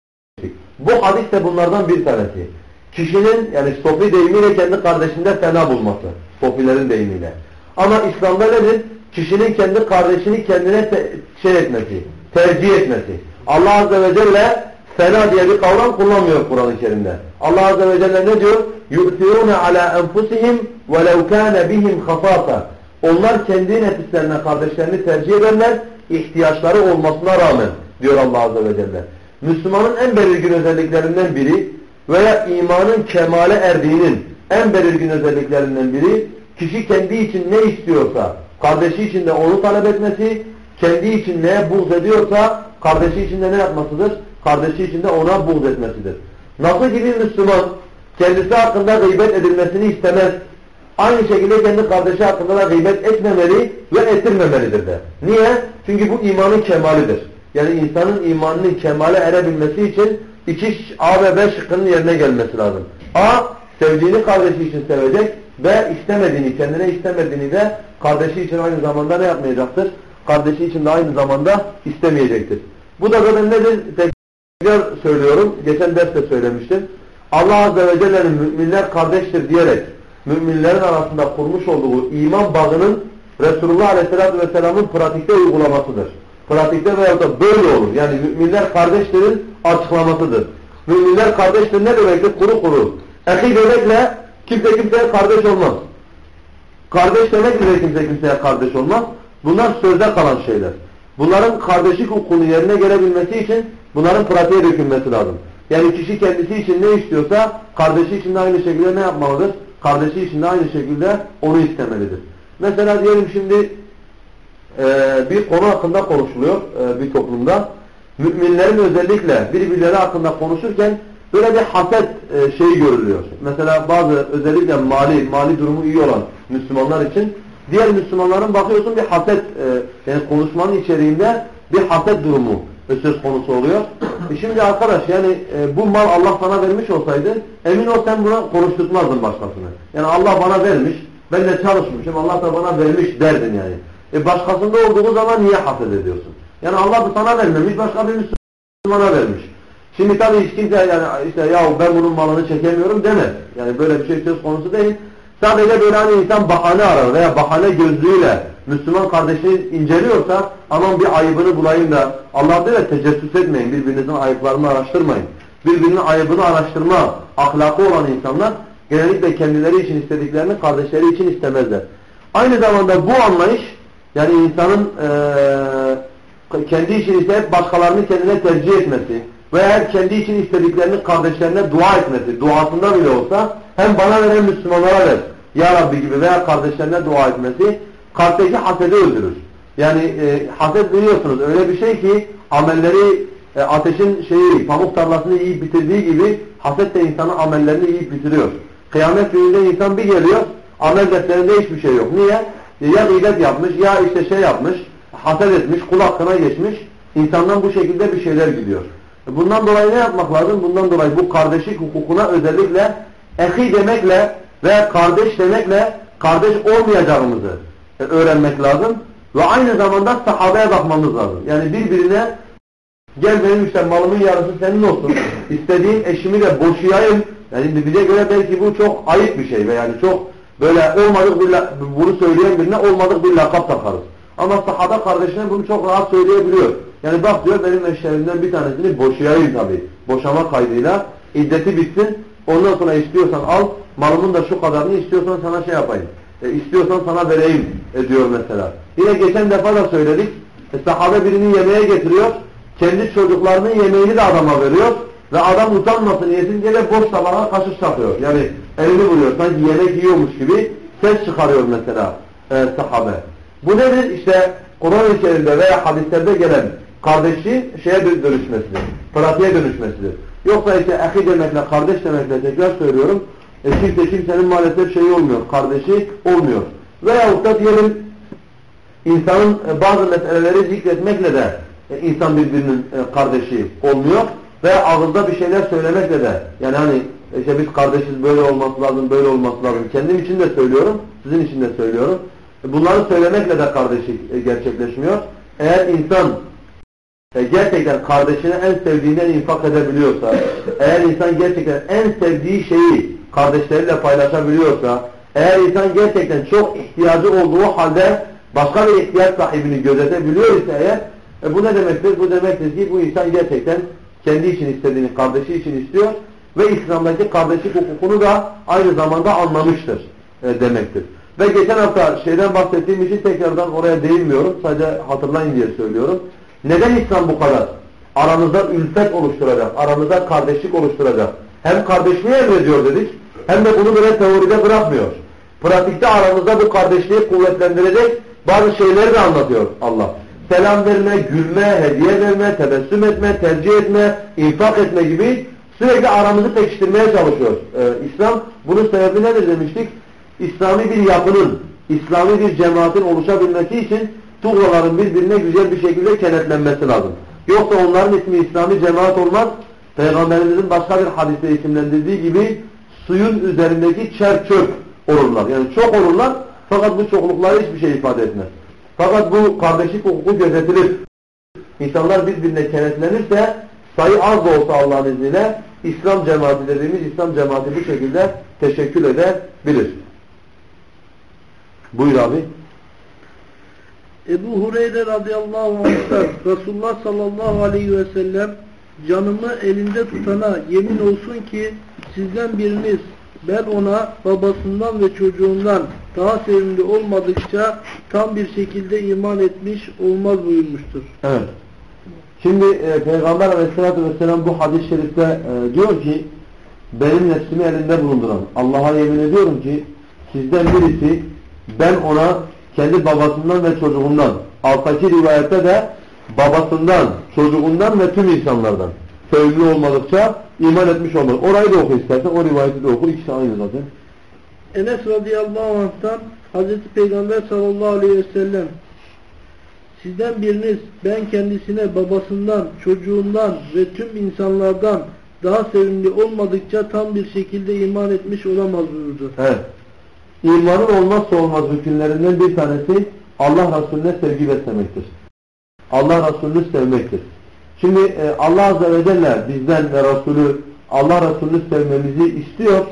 Bu hadis de bunlardan bir tanesi Kişinin yani sofi deyimiyle kendi kardeşinde fena bulması. Sofilerin deyimiyle. Ama İslam'da nedir? Kişinin kendi kardeşini kendine te- şey etmesi, tercih etmesi. Allah Azze ve Celle fena diye bir kavram kullanmıyor Kur'an-ı Kerim'de. Allah Azze ve Celle ne diyor? يُؤْثِرُونَ عَلَى أَنْفُسِهِمْ وَلَوْ كَانَ بِهِمْ خَفَافًا Onlar kendi nefislerine kardeşlerini tercih ederler, ihtiyaçları olmasına rağmen diyor Allah Azze ve Celle. Müslümanın en belirgin özelliklerinden biri veya imanın kemale erdiğinin en belirgin özelliklerinden biri kişi kendi için ne istiyorsa kardeşi için de onu talep etmesi, kendi için neye buğz ediyorsa kardeşi için de ne yapmasıdır? Kardeşi için de ona buğz etmesidir. Nasıl ki bir Müslüman kendisi hakkında gıybet edilmesini istemez. Aynı şekilde kendi kardeşi hakkında da gıybet etmemeli ve ettirmemelidir de. Niye? Çünkü bu imanın kemalidir. Yani insanın imanının kemale erebilmesi için iki A ve B şıkkının yerine gelmesi lazım. A, sevdiğini kardeşi için sevecek. B, istemediğini, kendine istemediğini de kardeşi için aynı zamanda ne yapmayacaktır? Kardeşi için de aynı zamanda istemeyecektir. Bu da zaten nedir? Tekrar söylüyorum. Geçen derste söylemiştim. Allah Azze ve Celle'nin müminler kardeştir diyerek müminlerin arasında kurmuş olduğu iman bağının Resulullah Aleyhisselatü Vesselam'ın pratikte uygulamasıdır. Pratikte veya da böyle olur. Yani müminler kardeşlerin açıklamasıdır. Müminler kardeştir ne demektir? Kuru kuru. Ehi demekle kimse kimseye kardeş olmaz. Kardeş demekle de kimse kimseye kardeş olmaz. Bunlar sözde kalan şeyler. Bunların kardeşlik hukukunu yerine gelebilmesi için bunların pratiğe dökülmesi lazım. Yani kişi kendisi için ne istiyorsa kardeşi için de aynı şekilde ne yapmalıdır? Kardeşi için de aynı şekilde onu istemelidir. Mesela diyelim şimdi bir konu hakkında konuşuluyor e, bir toplumda. Müminlerin özellikle birbirleri hakkında konuşurken böyle bir haset e, şeyi görülüyor. Mesela bazı özellikle mali mali durumu iyi olan Müslümanlar için diğer Müslümanların bakıyorsun bir haset e, yani konuşmanın içeriğinde bir haset durumu söz konusu oluyor. Şimdi arkadaş yani e, bu mal Allah sana vermiş olsaydı emin ol sen buna konuşturtmazdın başkasını. Yani Allah bana vermiş, ben de çalışmışım, Allah da bana vermiş derdin yani. E başkasında olduğu zaman niye haset ediyorsun? Yani Allah bu sana vermemiş, başka bir Müslümana vermiş. Şimdi tabii hiç kimse yani işte ya ben bunun malını çekemiyorum demez. Yani böyle bir şey söz konusu değil. Sadece böyle hani insan bahane arar veya bahane gözlüğüyle Müslüman kardeşini inceliyorsa aman bir ayıbını bulayım da Allah diyor ya tecessüs etmeyin. Birbirinizin ayıplarını araştırmayın. Birbirinin ayıbını araştırma ahlakı olan insanlar genellikle kendileri için istediklerini kardeşleri için istemezler. Aynı zamanda bu anlayış yani insanın eee, kendi için isteyip başkalarını kendine tercih etmesi veya kendi için istediklerini kardeşlerine dua etmesi, duasında bile olsa hem bana veren Müslümanlara ver, Ya Rabbi gibi veya kardeşlerine dua etmesi kalpteki hasedi öldürür. Yani e, haset biliyorsunuz öyle bir şey ki amelleri e, ateşin şeyi pamuk tarlasını yiyip bitirdiği gibi haset de insanın amellerini yiyip bitiriyor. Kıyamet gününde insan bir geliyor amel defterinde hiçbir şey yok. Niye? Ya gıybet yapmış ya işte şey yapmış haset etmiş kul hakkına geçmiş insandan bu şekilde bir şeyler gidiyor. Bundan dolayı ne yapmak lazım? Bundan dolayı bu kardeşlik hukukuna özellikle ehi demekle ve kardeş demekle kardeş olmayacağımızı e, öğrenmek lazım. Ve aynı zamanda sahabeye bakmamız lazım. Yani birbirine gel benim işte malımın yarısı senin olsun. İstediğim eşimi de boşayayım. Yani bize göre belki bu çok ayıp bir şey ve yani çok böyle olmadık bir bunu söyleyen birine olmadık bir lakap takarız. Ama sahabe kardeşine bunu çok rahat söyleyebiliyor. Yani bak diyor benim eşlerimden bir tanesini boşayayım tabi. Boşama kaydıyla iddeti bitsin. Ondan sonra istiyorsan al. Malımın da şu kadarını istiyorsan sana şey yapayım. E, istiyorsan sana vereyim e, diyor mesela. Yine geçen defa da söyledik. E, sahabe birini yemeğe getiriyor. Kendi çocuklarının yemeğini de adama veriyor. Ve adam utanmasın yesin diye de boş tabağa kaşık çakıyor. Yani elini vuruyor. Sanki yemek yiyormuş gibi ses çıkarıyor mesela e, sahabe. Bu nedir? İşte Kur'an-ı Kerim'de veya hadislerde gelen kardeşliğin şeye dö- dönüşmesidir. Pratiğe dönüşmesidir. Yoksa işte ehi demekle, kardeş demekle tekrar söylüyorum. E, kimse kimsenin maalesef şeyi olmuyor. Kardeşi olmuyor. Veyahut da diyelim insanın e, bazı meseleleri zikretmekle de e, insan birbirinin e, kardeşi olmuyor. Ve ağızda bir şeyler söylemekle de yani hani işte biz kardeşiz böyle olması lazım, böyle olması lazım. Kendim için de söylüyorum, sizin için de söylüyorum. Bunları söylemekle de kardeşlik e, gerçekleşmiyor. Eğer insan e, gerçekten kardeşine en sevdiğinden infak edebiliyorsa, eğer insan gerçekten en sevdiği şeyi kardeşleriyle paylaşabiliyorsa, eğer insan gerçekten çok ihtiyacı olduğu halde başka bir ihtiyaç sahibini gözetebiliyor ise eğer, e, bu ne demektir? Bu demektir ki bu insan gerçekten kendi için istediğini kardeşi için istiyor ve İslam'daki kardeşlik hukukunu da aynı zamanda anlamıştır e, demektir. Ve geçen hafta şeyden bahsettiğim için tekrardan oraya değinmiyorum. Sadece hatırlayın diye söylüyorum. Neden İslam bu kadar? Aramızda ülfet oluşturacak, aramızda kardeşlik oluşturacak. Hem kardeşliği emrediyor dedik, hem de bunu böyle teoride bırakmıyor. Pratikte aramızda bu kardeşliği kuvvetlendirecek bazı şeyleri de anlatıyor Allah. Selam verme, gülme, hediye verme, tebessüm etme, tercih etme, infak etme gibi sürekli aramızı pekiştirmeye çalışıyor. Ee, İslam bunun sebebi nedir demiştik? İslami bir yapının, İslami bir cemaatin oluşabilmesi için tuğlaların birbirine güzel bir şekilde kenetlenmesi lazım. Yoksa onların ismi İslami cemaat olmaz. Peygamberimizin başka bir hadiste isimlendirdiği gibi suyun üzerindeki çer çöp olurlar. Yani çok olurlar fakat bu çoklukları hiçbir şey ifade etmez. Fakat bu kardeşlik hukuku gözetilir. İnsanlar birbirine kenetlenirse sayı az da olsa Allah'ın izniyle İslam cemaati dediğimiz İslam cemaati bu şekilde teşekkül edebilir. Buyur abi. Ebu Hureyre radıyallahu anh'tan Resulullah sallallahu aleyhi ve sellem canımı elinde tutana yemin olsun ki sizden biriniz ben ona babasından ve çocuğundan daha sevimli olmadıkça tam bir şekilde iman etmiş olmaz buyurmuştur. Evet. Şimdi e, Peygamber aleyhissalatü vesselam bu hadis-i şerifte e, diyor ki benim nefsimi elinde bulunduran Allah'a yemin ediyorum ki sizden birisi ben ona kendi babasından ve çocuğundan alttaki rivayette de babasından, çocuğundan ve tüm insanlardan sevimli olmadıkça iman etmiş olmaz. Orayı da oku istersen, o rivayeti de oku. İkisi aynı zaten. Enes radıyallahu anh'tan Hazreti Peygamber sallallahu aleyhi ve sellem sizden biriniz ben kendisine babasından, çocuğundan ve tüm insanlardan daha sevimli olmadıkça tam bir şekilde iman etmiş olamaz buyurdu. Evet. İmanın olmazsa olmaz hükümlerinden bir tanesi Allah Resulüne sevgi beslemektir. Allah Resulünü sevmektir. Şimdi e, Allah Azze ve Celle bizden ve Resulü Allah Resulünü sevmemizi istiyor.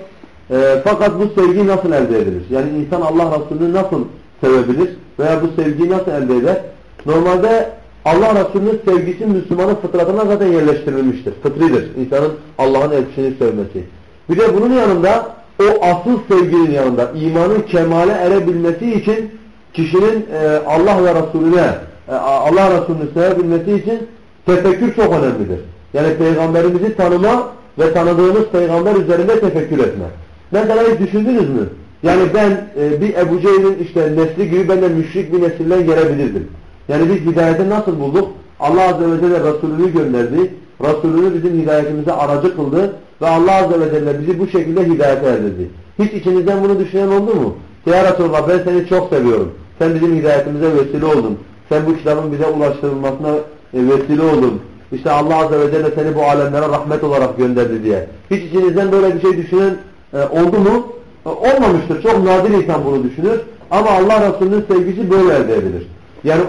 E, fakat bu sevgi nasıl elde edilir? Yani insan Allah Resulünü nasıl sevebilir? veya bu sevgiyi nasıl elde eder? Normalde Allah Resulü'nün sevgisi Müslümanın fıtratına zaten yerleştirilmiştir. Fıtridir. İnsanın Allah'ın elçisini sevmesi. Bir de bunun yanında o asıl sevginin yanında imanın kemale erebilmesi için kişinin e, Allah ve Resulüne e, Allah Resulü'nü sevebilmesi için tefekkür çok önemlidir. Yani peygamberimizi tanıma ve tanıdığımız peygamber üzerinde tefekkür etme. Mesela hiç düşündünüz mü? Yani ben e, bir Ebu Cehil'in işte nesli gibi ben de müşrik bir nesilden gelebilirdim. Yani biz hidayeti nasıl bulduk? Allah Azze ve Celle Resulünü gönderdi. Resulünü bizim hidayetimize aracı kıldı. Ve Allah Azze ve Celle bizi bu şekilde hidayete erdirdi. Hiç içinizden bunu düşünen oldu mu? Ya Resulullah ben seni çok seviyorum. Sen bizim hidayetimize vesile oldun. Sen bu kitabın bize ulaştırılmasına vesile oldun. İşte Allah Azze ve Celle seni bu alemlere rahmet olarak gönderdi diye. Hiç içinizden böyle bir şey düşünen e, oldu mu? E, olmamıştır. Çok nadir insan bunu düşünür. Ama Allah Resulü'nün sevgisi böyle elde edilir. Yani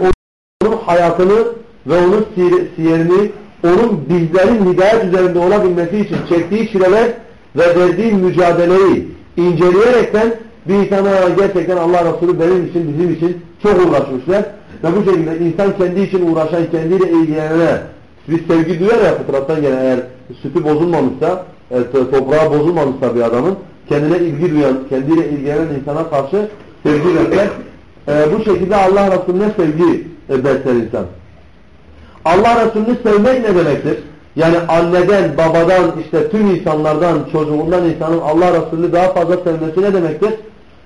onun hayatını ve onun siyerini, onun bizlerin hidayet üzerinde olabilmesi için çektiği çileler ve verdiği mücadeleyi inceleyerekten bir insana gerçekten Allah Resulü benim için, bizim için çok uğraşmışlar. Ve bu şekilde insan kendi için uğraşan, kendiyle ilgilenene bir sevgi duyar ya fıtrattan gene eğer sütü bozulmamışsa, e, toprağı bozulmamışsa bir adamın kendine ilgi duyan, kendiyle ilgilenen insana karşı sevgi besler. E, bu şekilde Allah Resulüne sevgi e, besler insan. Allah Resulü'nü sevmek ne demektir? Yani anneden, babadan, işte tüm insanlardan, çocuğundan insanın Allah Resulü'nü daha fazla sevmesi ne demektir?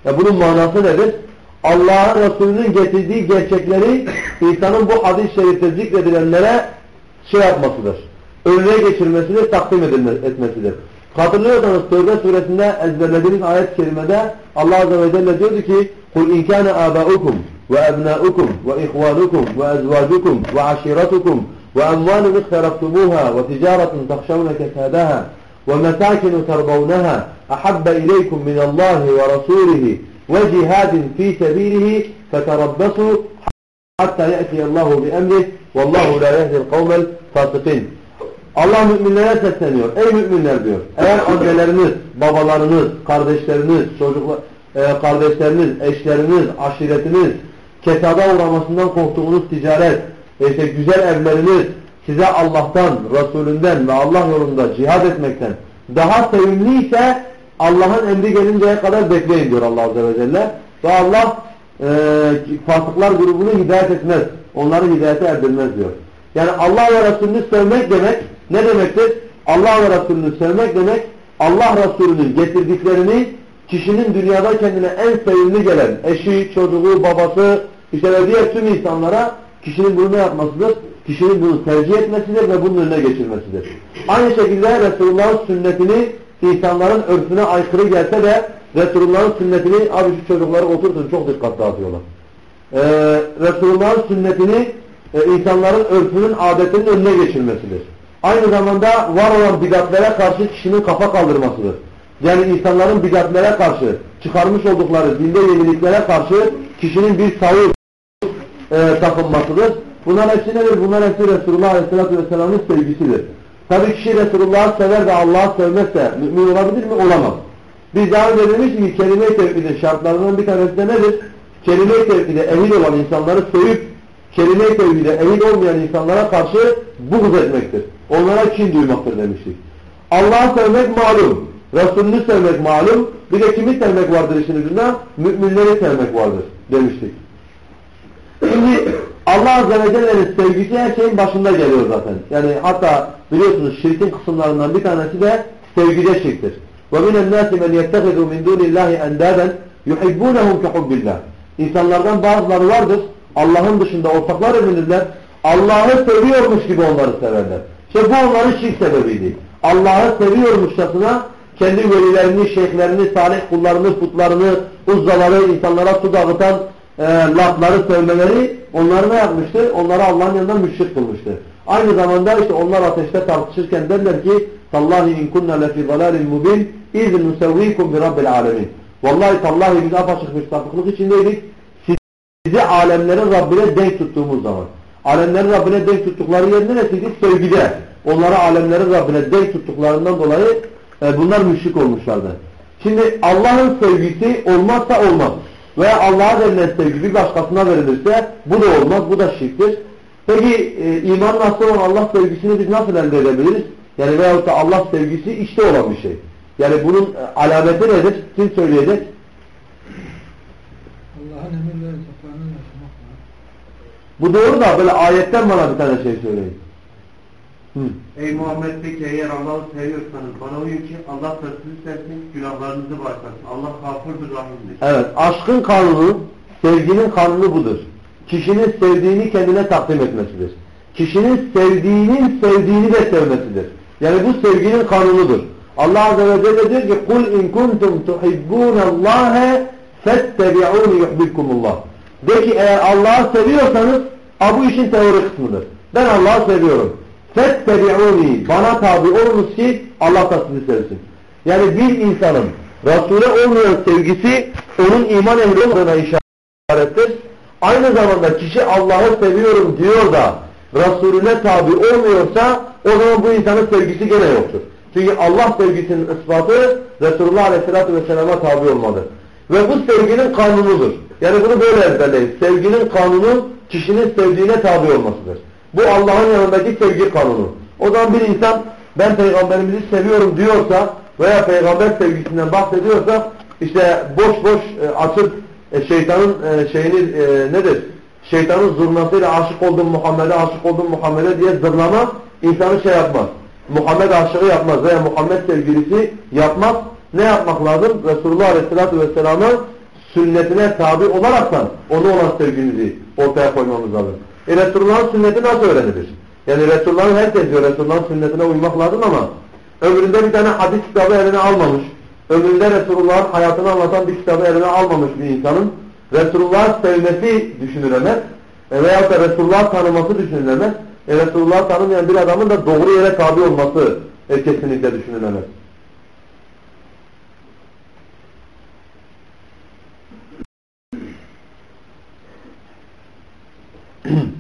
Ya bunun manası nedir? Allah'ın Resulü'nün getirdiği gerçekleri insanın bu hadis-i şerifte zikredilenlere şey yapmasıdır. Önüne geçirmesidir, takdim etmesidir. Hatırlıyorsanız Tövbe suresinde ezberlediğiniz ayet-i kerimede Allah Azze ve Celle diyordu ki قُلْ اِنْ كَانَ آبَاؤُكُمْ وَأَبْنَاؤُكُمْ وَإِخْوَانُكُمْ وَأَزْوَاجُكُمْ وَعَشِيرَتُكُمْ وَأَمْوَالٌ اقْتَرَفْتُمُوهَا وَتِجَارَةٌ تَخْشَوْنَ كَسَادَهَا وَمَسَاكِنُ تَرْضَوْنَهَا أَحَبَّ إِلَيْكُمْ مِنَ اللَّهِ وَرَسُولِهِ وَجِهَادٍ فِي سَبِيلِهِ فَتَرَبَّصُوا حَتَّى يَأْتِيَ اللّٰهُ بِأَمْرِهِ وَاللّٰهُ لَا يَهْدِي الْقَوْمَ الْفَاسِقِينَ Allah müminlere sesleniyor. Ey müminler diyor. Eğer anneleriniz, babalarınız, kardeşleriniz, çocuklar, e, kardeşleriniz, eşleriniz, aşiretiniz, kesada uğramasından korktuğunuz ticaret, e, işte güzel evleriniz size Allah'tan, Resulünden ve Allah yolunda cihad etmekten daha sevimli ise Allah'ın emri gelinceye kadar bekleyin diyor Allah Azze ve Celle. Ve Allah e, fasıklar grubunu hidayet etmez. Onları hidayete erdirmez diyor. Yani Allah ve Resulünü sevmek demek ne demektir? Allah ve Resulünü sevmek demek Allah Resulü'nün getirdiklerini kişinin dünyada kendine en sevimli gelen eşi, çocuğu, babası işte ve diğer tüm insanlara kişinin bunu ne yapmasıdır? Kişinin bunu tercih etmesidir ve bunun önüne geçirmesidir. Aynı şekilde Resulullah'ın sünnetini insanların örfüne aykırı gelse de Resulullah'ın sünnetini abi şu çocukları oturtun çok dikkat dağıtıyorlar. Ee, Resulullah'ın sünnetini e, insanların örfünün adetinin önüne geçirmesidir. Aynı zamanda var olan bidatlere karşı kişinin kafa kaldırmasıdır. Yani insanların bidatlere karşı çıkarmış oldukları dinde yeniliklere karşı kişinin bir savur e, takılmasıdır. Bunlar hepsi nedir? Bunlar hepsi Resulullah Aleyhisselatü Vesselam'ın sevgisidir. Tabi kişi Resulullah'ı sever de Allah'ı sevmezse mümin olabilir mi? Olamaz. Biz daha önce demiştik ki kelime-i tevhidin şartlarından bir tanesi de nedir? Kelime-i tevhide emin olan insanları sevip kelime-i tevhide emin olmayan insanlara karşı buğz etmektir. Onlara kin duymaktır demiştik. Allah'ı sevmek malum. Resulünü sevmek malum. Bir de kimi sevmek vardır işin ucunda? Müminleri sevmek vardır demiştik. Şimdi Allah Azze ve Celle'nin sevgisi her şeyin başında geliyor zaten. Yani hatta biliyorsunuz şirkin kısımlarından bir tanesi de sevgide şirktir. وَمِنَ النَّاسِ مَنْ يَتَّخِذُ مِنْ دُونِ اللّٰهِ اَنْدَادًا يُحِبُّونَهُمْ كَحُبِّ اللّٰهِ İnsanlardan bazıları vardır. Allah'ın dışında ortaklar edinirler. Allah'ı seviyormuş gibi onları severler. İşte bu onların şirk sebebiydi. Allah'ı seviyormuşçasına kendi velilerini, şeyhlerini, salih kullarını, putlarını, uzzaları, insanlara su dağıtan e, lafları sevmeleri onları ne yapmıştır? Onları Allah'ın yanından müşrik kılmıştır. Aynı zamanda işte onlar ateşte tartışırken derler ki Tallahi in kunna lefi zalalil mubin iz nusevvikum bi rabbil alemin. Vallahi tallahi biz apaçık bir sapıklık içindeydik. Sizi alemlerin Rabbine denk tuttuğumuz zaman. Alemlerin Rabbine denk tuttukları yerinde ne sizi sevgide. Onları alemlerin Rabbine denk tuttuklarından dolayı e, bunlar müşrik olmuşlardı. Şimdi Allah'ın sevgisi olmazsa olmaz. Veya Allah'a verilen sevgi bir başkasına verilirse bu da olmaz, bu da şirktir. Peki e, imanın aslı olan Allah sevgisini biz nasıl elde edebiliriz? Yani veyahut da Allah sevgisi işte olan bir şey. Yani bunun e, alameti nedir? Kim söyleyecek? Allah'ın emir ve yasaklarını yaşamakla. Bu doğru da böyle ayetten bana bir tane şey söyleyin. Hı. Ey Muhammed de ki eğer Allah'ı seviyorsanız bana uyun ki Allah da sizi sevsin, günahlarınızı bağışlasın. Allah gafurdur, rahimdir. Evet, aşkın kanunu, sevginin kanunu budur. Kişinin sevdiğini kendine takdim etmesidir. Kişinin sevdiğinin sevdiğini de sevmesidir. Yani bu sevginin kanunudur. Allah Azze ve Celle diyor ki قُلْ اِنْ كُنْتُمْ تُحِبُّونَ اللّٰهَ فَاتَّبِعُونِ يُحْبِبْكُمُ اللّٰهِ De ki eğer Allah'ı seviyorsanız, a bu işin teori kısmıdır. Ben Allah'ı seviyorum. فَاتَّبِعُونِ Bana tabi olunuz ki Allah da sizi sevsin. Yani bir insanın Resul'e olmayan sevgisi onun iman ehli olmadığına işarettir. Aynı zamanda kişi Allah'ı seviyorum diyor da Resulüne tabi olmuyorsa o zaman bu insanın sevgisi gene yoktur. Çünkü Allah sevgisinin ispatı Resulullah Aleyhisselatü Vesselam'a tabi olmadır. Ve bu sevginin kanunudur. Yani bunu böyle ezberleyin. Sevginin kanunu kişinin sevdiğine tabi olmasıdır. Bu Allah'ın yanındaki sevgi kanunu. O zaman bir insan ben peygamberimizi seviyorum diyorsa veya peygamber sevgisinden bahsediyorsa işte boş boş e, açıp e, şeytanın e, şeyini nedir? Şeytanın zurnasıyla aşık oldum Muhammed'e, aşık oldum Muhammed'e diye zırlama insanı şey yapmaz. Muhammed aşığı yapmaz veya Muhammed sevgilisi yapmaz. Ne yapmak lazım? Resulullah Aleyhisselatü Vesselam'ın sünnetine tabi olaraktan onu olan sevgimizi ortaya koymamız lazım. E Resulullah'ın sünneti nasıl öğrenilir? Yani Resulullah'ın herkes diyor Resulullah'ın sünnetine uymak lazım ama ömründe bir tane hadis kitabı eline almamış. Ömründe Resulullah'ın hayatını anlatan bir kitabı eline almamış bir insanın Resulullah'ı sevmesi düşünülemez. E veyahut da Resulullah'ı tanıması düşünülemez. E Resulullah'ı tanımayan bir adamın da doğru yere tabi olması e, kesinlikle düşünülemez.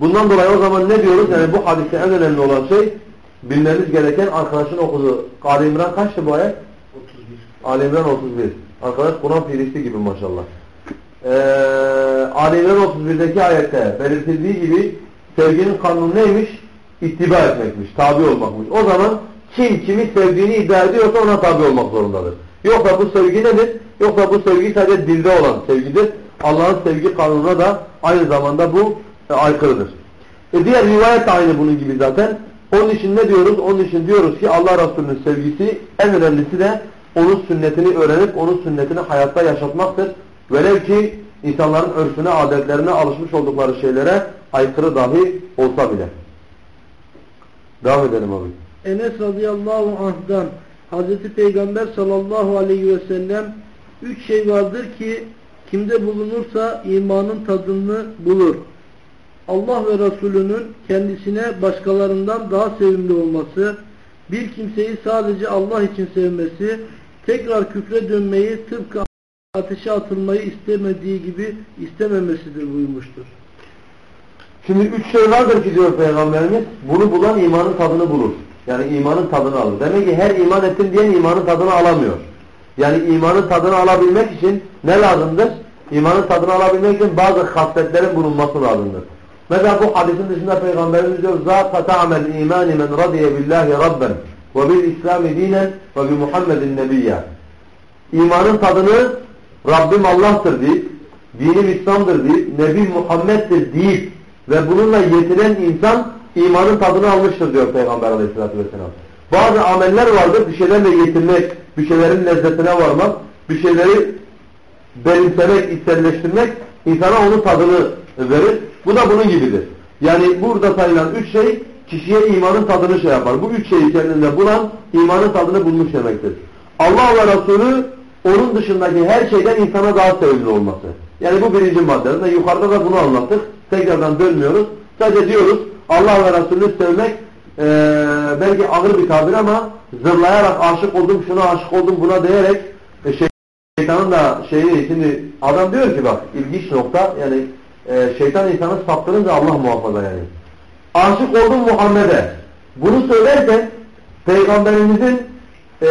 Bundan dolayı o zaman ne diyoruz? Yani bu hadiste en önemli olan şey bilmemiz gereken arkadaşın okuduğu. Ali İmran kaçtı bu ayet? 31. Ali İmran 31. Arkadaş Kur'an firisi gibi maşallah. Ee, Ali İmran 31'deki ayette belirtildiği gibi sevginin kanunu neymiş? İttiba etmekmiş, tabi olmakmış. O zaman kim kimi sevdiğini iddia ediyorsa ona tabi olmak zorundadır. Yoksa bu sevgi nedir? Yoksa bu sevgi sadece dilde olan sevgidir. Allah'ın sevgi kanununa da aynı zamanda bu e, aykırıdır. E diğer rivayet de aynı bunun gibi zaten. Onun için ne diyoruz? Onun için diyoruz ki Allah Resulü'nün sevgisi en önemlisi de onun sünnetini öğrenip onun sünnetini hayatta yaşatmaktır. Velev ki insanların örfüne, adetlerine alışmış oldukları şeylere aykırı dahi olsa bile. Devam edelim abi. Enes radıyallahu anh'dan Hazreti Peygamber sallallahu aleyhi ve sellem üç şey vardır ki kimde bulunursa imanın tadını bulur. Allah ve Resulünün kendisine başkalarından daha sevimli olması, bir kimseyi sadece Allah için sevmesi, tekrar küfre dönmeyi tıpkı ateşe atılmayı istemediği gibi istememesidir buyurmuştur. Şimdi üç şey vardır ki diyor Peygamberimiz, bunu bulan imanın tadını bulur. Yani imanın tadını alır. Demek ki her iman ettim diyen imanın tadını alamıyor. Yani imanın tadını alabilmek için ne lazımdır? İmanın tadını alabilmek için bazı hasletlerin bulunması lazımdır. Mesela bu hadisin dışında Peygamberimiz diyor ذَاقَ تَعْمَ الْا۪يمَانِ مَنْ رَضِيَ بِاللّٰهِ رَبَّنْ وَبِالْاِسْلَامِ دِينًا وَبِمُحَمَّدٍ نَبِيًّا İmanın tadını Rabbim Allah'tır deyip, dinim İslam'dır deyip, Nebi Muhammed'dir deyip ve bununla yetinen insan imanın tadını almıştır diyor Peygamber aleyhissalatü vesselam. Bazı ameller vardır bir şeylerle yetinmek, bir şeylerin lezzetine varmak, bir şeyleri benimsemek, içselleştirmek insana onun tadını verir. Bu da bunun gibidir. Yani burada sayılan üç şey kişiye imanın tadını şey yapar. Bu üç şeyi kendinde bulan imanın tadını bulmuş demektir. Allah ve Resulü onun dışındaki her şeyden insana daha sevimli olması. Yani bu birinci madde. Ve yukarıda da bunu anlattık. Tekrardan dönmüyoruz. Sadece diyoruz Allah ve Resulü sevmek e, belki ağır bir tabir ama zırlayarak aşık oldum, şuna aşık oldum, buna diyerek e, şeytanın da şeyi şimdi adam diyor ki bak ilginç nokta yani e, şeytan insanı saptırınca Allah muhafaza yani. Aşık oldum Muhammed'e. Bunu söylerken Peygamberimizin e,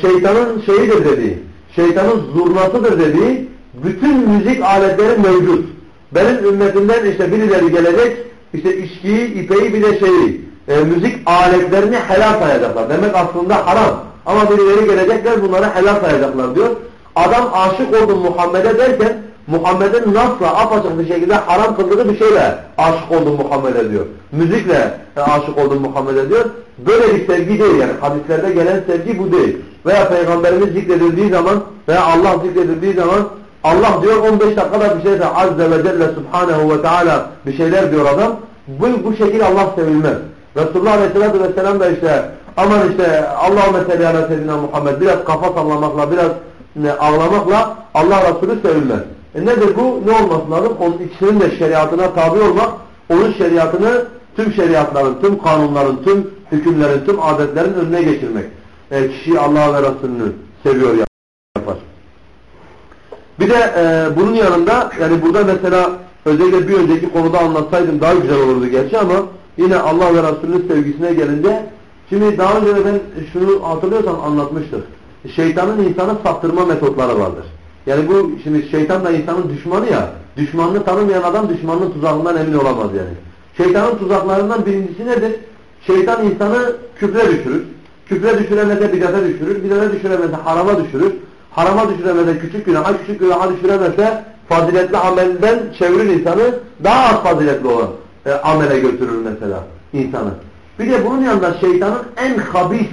şeytanın şeyidir dediği, şeytanın zurnasıdır dediği bütün müzik aletleri mevcut. Benim ümmetimden işte birileri gelecek, işte içkiyi, ipeyi bir de şeyi, e, müzik aletlerini helal sayacaklar. Demek aslında haram. Ama birileri gelecekler bunları helal sayacaklar diyor. Adam aşık oldum Muhammed'e derken Muhammed'in nasla apaçık bir şekilde haram kıldığı bir şeyle aşık oldum Muhammed'e diyor. Müzikle e, aşık oldum Muhammed'e diyor. Böyle bir sevgi değil yani. Hadislerde gelen sevgi bu değil. Veya Peygamberimiz zikredildiği zaman veya Allah zikredildiği zaman Allah diyor 15 dakikada bir şey Azze ve Celle Subhanahu ve Teala bir şeyler diyor adam. Bu, bu şekilde Allah sevilmez. Resulullah Aleyhisselatü Vesselam da işte aman işte Allahümme salli ala Muhammed biraz kafa sallamakla biraz ne, ağlamakla Allah Resulü sevilmez. E nedir bu? Ne olması lazım? Onun ikisinin de şeriatına tabi olmak, onun şeriatını tüm şeriatların, tüm kanunların, tüm hükümlerin, tüm adetlerin önüne geçirmek. E, kişi Allah ve Resulünü seviyor yapar. Bir de e, bunun yanında yani burada mesela özellikle bir önceki konuda anlatsaydım daha güzel olurdu gerçi ama yine Allah ve Resulünün sevgisine gelince şimdi daha önce de ben şunu hatırlıyorsam anlatmıştık. Şeytanın insanı saptırma metotları vardır. Yani bu şimdi şeytan da insanın düşmanı ya. Düşmanını tanımayan adam düşmanının tuzağından emin olamaz yani. Şeytanın tuzaklarından birincisi nedir? Şeytan insanı küfre düşürür. Küfre düşüremezse bidate düşürür. Bidate düşüremezse harama düşürür. Harama düşüremezse küçük günaha, küçük günaha düşüremezse faziletli amelden çevirir insanı daha az faziletli olan e, amele götürür mesela insanı. Bir de bunun yanında şeytanın en habis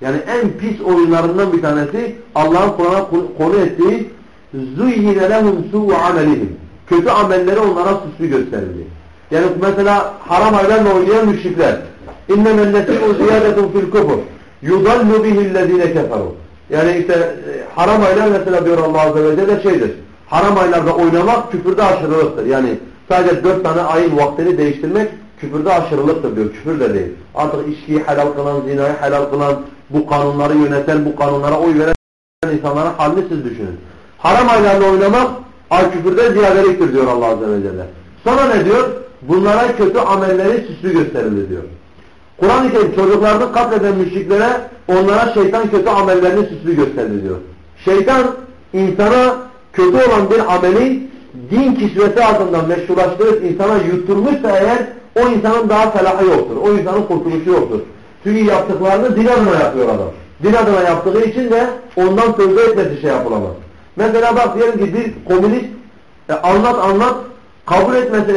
yani en pis oyunlarından bir tanesi Allah'ın Kur'an'a konu ettiği زُيِّنَ لَهُمْ سُوءُ عَمَلِهِمْ Kötü amelleri onlara süslü gösterildi. Yani mesela haram aylarla oynayan müşrikler اِنَّمَا النَّسِيءُ زِيَادَةٌ فِي الْكُفُرِ يُضَلُّ بِهِ الَّذ۪ينَ كَفَرُوا Yani işte e, haram aylar mesela diyor Allah Azze ve Celle şeydir. Haram aylarda oynamak küfürde aşırılıktır. Yani sadece dört tane ayın vaktini değiştirmek küfürde aşırılıktır diyor. Küfür de değil. Artık içkiyi helal kılan, zinayı helal kılan, bu kanunları yöneten, bu kanunlara oy veren insanların halini siz düşünün. Haram aylarla oynamak ay küfürde ziyadeliktir diyor Allah Azze ve Celle. Sonra ne diyor? Bunlara kötü amelleri süslü gösterildi diyor. Kur'an-ı Kerim çocuklarını katleden müşriklere onlara şeytan kötü amellerini süslü gösterdi diyor. Şeytan insana kötü olan bir ameli din kisvesi altından meşrulaştırıp insana yutturmuşsa eğer o insanın daha felahı yoktur. O insanın kurtuluşu yoktur. Çünkü yaptıklarını din adına yapıyor adam. Din adına yaptığı için de ondan sözde etmesi şey yapılamaz. Mesela bak diyelim ki bir komünist e, anlat anlat kabul etmese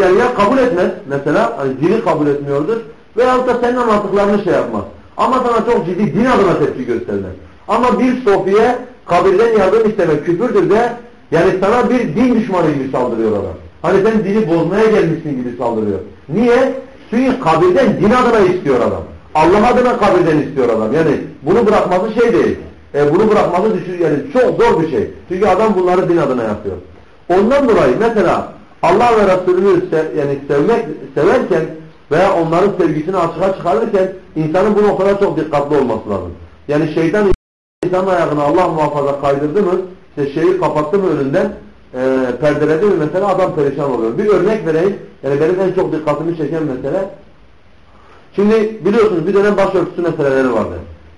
yani ya kabul etmez mesela hani dini kabul etmiyordur veyahut da senin anlattıklarını şey yapmaz. Ama sana çok ciddi din adına tepki göstermez. Ama bir sofiye kabirden yardım istemek küfürdür de yani sana bir din düşmanı gibi saldırıyor adam. Hani sen dini bozmaya gelmişsin gibi saldırıyor. Niye? Çünkü kabirden din adına istiyor adam. Allah adına kabirden istiyor adam. Yani bunu bırakması şey değil. E, bunu bırakması düşür yani çok zor bir şey. Çünkü adam bunları din adına yapıyor. Ondan dolayı mesela Allah ve Resulünü se yani sevmek severken veya onların sevgisini açığa çıkarırken insanın bu noktada çok dikkatli olması lazım. Yani şeytan insanın ayağını Allah muhafaza kaydırdı mı, işte şeyi kapattı mı önünden, e, perdeledi mi mesela adam perişan oluyor. Bir örnek vereyim. Yani benim en çok dikkatimi çeken mesele. Şimdi biliyorsunuz bir dönem başörtüsü meseleleri vardı.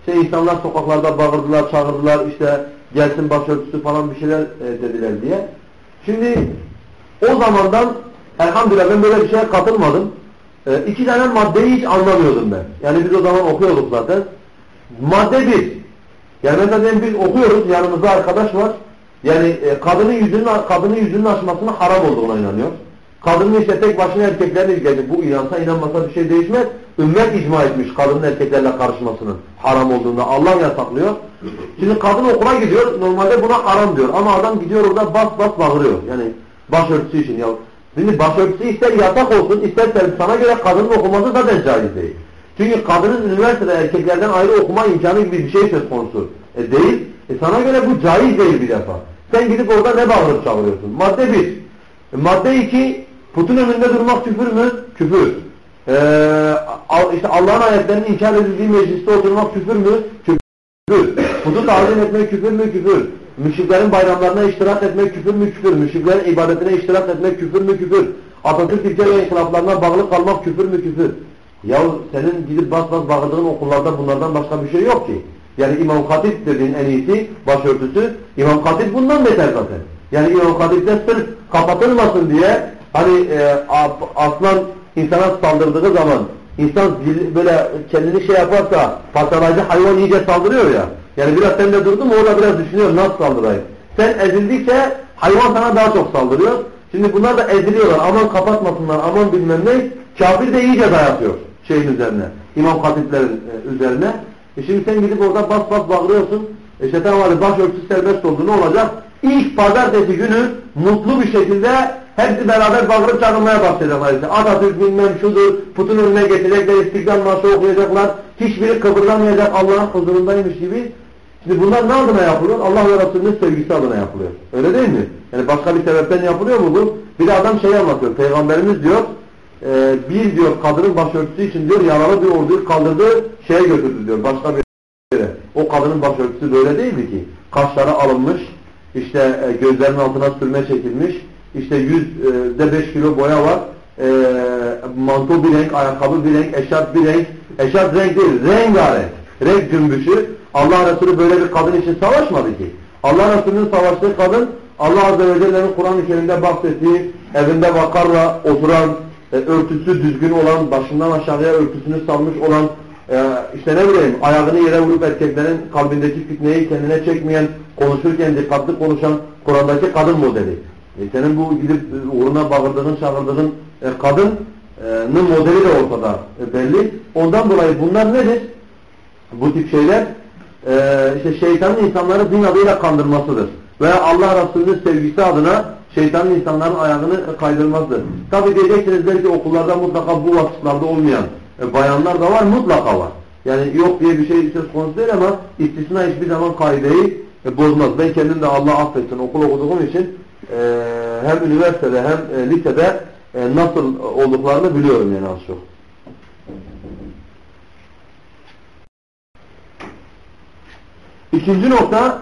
Şey insanlar sokaklarda bağırdılar, çağırdılar, işte gelsin başörtüsü falan bir şeyler e, dediler diye. Şimdi o zamandan elhamdülillah ben böyle bir şeye katılmadım. E, iki tane maddeyi hiç anlamıyordum ben. Yani biz o zaman okuyorduk zaten. Madde bir. Yani mesela biz okuyoruz, yanımızda arkadaş var. Yani e, kadının yüzünün kadının yüzünün açmasına haram olduğuna inanıyor. Kadının işte tek başına erkeklerle ilgili bu inansa inanmasa bir şey değişmez. Ümmet icma etmiş kadının erkeklerle karışmasının haram olduğunda Allah yasaklıyor. Şimdi kadın okula gidiyor normalde buna haram diyor ama adam gidiyor orada bas bas bağırıyor. Yani başörtüsü için ya. Şimdi başörtüsü ister yasak olsun isterse sana göre kadının okuması zaten caiz değil. Çünkü kadının üniversitede erkeklerden ayrı okuma imkanı gibi bir şey söz konusu. E değil. E sana göre bu caiz değil bir defa. Sen gidip orada ne bağırıp çağırıyorsun? Madde bir. E madde iki. Putun önünde durmak küfür mü? Küfür. Ee, işte Allah'ın ayetlerinin inkar edildiği mecliste oturmak küfür mü? Küfür. Putu tazim etmek küfür mü? Küfür. Müşriklerin bayramlarına iştirak etmek küfür mü? Küfür. Müşriklerin ibadetine iştirak etmek küfür mü? Küfür. Atatürk ilke ve inkılaplarına bağlı kalmak küfür mü? Küfür. Ya senin gidip bas bas bağırdığın okullarda bunlardan başka bir şey yok ki. Yani İmam Hatip dediğin en iyisi başörtüsü. İmam Hatip bundan beter zaten. Yani İmam Hatip'te sırf kapatılmasın diye hani e, aslan insana saldırdığı zaman insan böyle kendini şey yaparsa parçalayıcı hayvan iyice saldırıyor ya. Yani biraz sen de durdun orada biraz düşünüyor nasıl saldırayım. Sen ezildikçe hayvan sana daha çok saldırıyor. Şimdi bunlar da eziliyorlar. Aman kapatmasınlar, aman bilmem ne. Kafir de iyice dayatıyor şeyin üzerine. İmam hatiplerin e, üzerine. E şimdi sen gidip orada bas bas bağırıyorsun. E tamam hadi başörtüsü serbest oldu ne olacak? İlk pazartesi günü mutlu bir şekilde hepsi beraber bağırıp çağırmaya başlayacaklar işte. Atatürk bilmem şudur, putun önüne getirecekler, istiklal marşı okuyacaklar. Hiçbiri kıpırdamayacak Allah'ın huzurundaymış gibi. Şimdi bunlar ne adına yapılıyor? Allah ve Resulünün sevgisi adına yapılıyor. Öyle değil mi? Yani başka bir sebepten yapılıyor mu bu? Bir adam şey anlatıyor. Peygamberimiz diyor, e, bir diyor kadının başörtüsü için diyor yaralı bir orduyu kaldırdı, şeye götürdü diyor. Başka bir yere. O kadının başörtüsü böyle değildi ki. Kaşları alınmış, işte e, gözlerinin altına sürme çekilmiş, işte yüzde beş kilo boya var, e, manto bir renk, ayakkabı bir renk, eşarp bir renk, eşarp renk değil, rengarenk, renk cümbüşü. Allah Resulü böyle bir kadın için savaşmadı ki. Allah Resulü'nün savaştığı kadın Allah Azze ve Celle'nin Kur'an-ı Kerim'de bahsettiği evinde vakarla oturan, e, örtüsü düzgün olan, başından aşağıya örtüsünü salmış olan, e, işte ne bileyim ayağını yere vurup erkeklerin kalbindeki fitneyi kendine çekmeyen, konuşurken dikkatli konuşan Kur'an'daki kadın modeli. E, senin bu gidip e, uğruna bağırdığın, çağırdığın e, kadının modeli de ortada e, belli. Ondan dolayı bunlar nedir? Bu tip şeyler e, işte şeytanın insanları din adıyla kandırmasıdır. Veya Allah Resulü'nün sevgisi adına şeytanın insanların ayağını kaydırmasıdır. Tabi diyeceksiniz belki okullarda mutlaka bu vasıflarda olmayan e, bayanlar da var, mutlaka var. Yani yok diye bir şey söz konusu değil ama istisna hiçbir zaman kaideyi e, bozmaz. Ben kendim de Allah affetsin okul okuduğum için e, hem üniversitede hem e, lisede e, nasıl olduklarını biliyorum yani az çok. İkinci nokta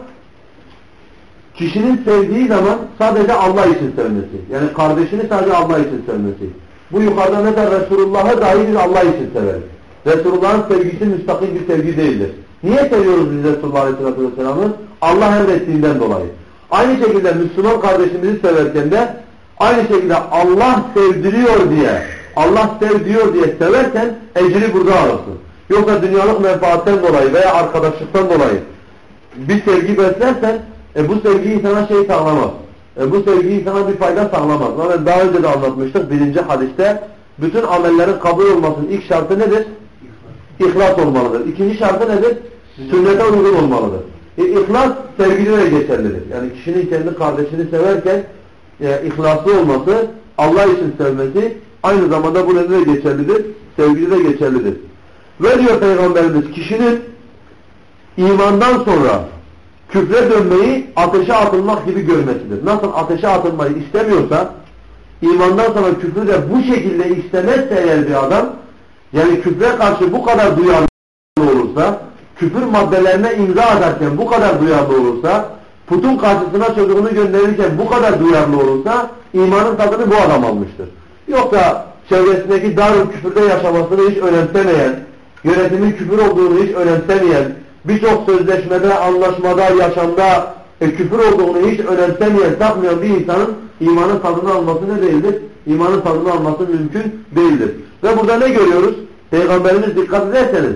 kişinin sevdiği zaman sadece Allah için sevmesi. Yani kardeşini sadece Allah için sevmesi. Bu yukarıda mesela Resulullah'ı dahi biz Allah için severiz. Resulullah'ın sevgisi müstakil bir sevgi değildir. Niye seviyoruz biz Resulullah Aleyhisselatü Vesselam'ı? Allah emrettiğinden dolayı. Aynı şekilde Müslüman kardeşimizi severken de aynı şekilde Allah sevdiriyor diye, Allah sev diyor diye severken ecri burada alırsın. Yoksa dünyalık menfaatten dolayı veya arkadaşlıktan dolayı bir sevgi beslersen e, bu sevgi insana şey sağlamaz. E, bu sevgi insana bir fayda sağlamaz. Yani daha önce de anlatmıştık birinci hadiste bütün amellerin kabul olmasının ilk şartı nedir? İhlas olmalıdır. İkinci şartı nedir? Sünnete uygun olmalıdır. E, ihlas sevgide de geçerlidir. Yani kişinin kendi kardeşini severken e, ihlaslı olması, Allah için sevmesi aynı zamanda bu nedenle geçerlidir. Sevgide de geçerlidir. Ve diyor Peygamberimiz kişinin imandan sonra küfre dönmeyi ateşe atılmak gibi görmesidir. Nasıl ateşe atılmayı istemiyorsa imandan sonra küfrü de bu şekilde istemezse eğer bir adam yani küfre karşı bu kadar duyarlı olursa küfür maddelerine imza atarken bu kadar duyarlı olursa putun karşısına çocuğunu gönderirken bu kadar duyarlı olursa imanın tadını bu adam almıştır. Yoksa çevresindeki darül küfürde yaşamasını hiç önemsemeyen, yönetimin küfür olduğunu hiç önemsemeyen, birçok sözleşmede, anlaşmada, yaşamda e, küfür olduğunu hiç önemsemeyen, takmayan bir insanın imanın tadını alması ne değildir? İmanın tadını alması mümkün değildir. Ve burada ne görüyoruz? Peygamberimiz dikkat ederseniz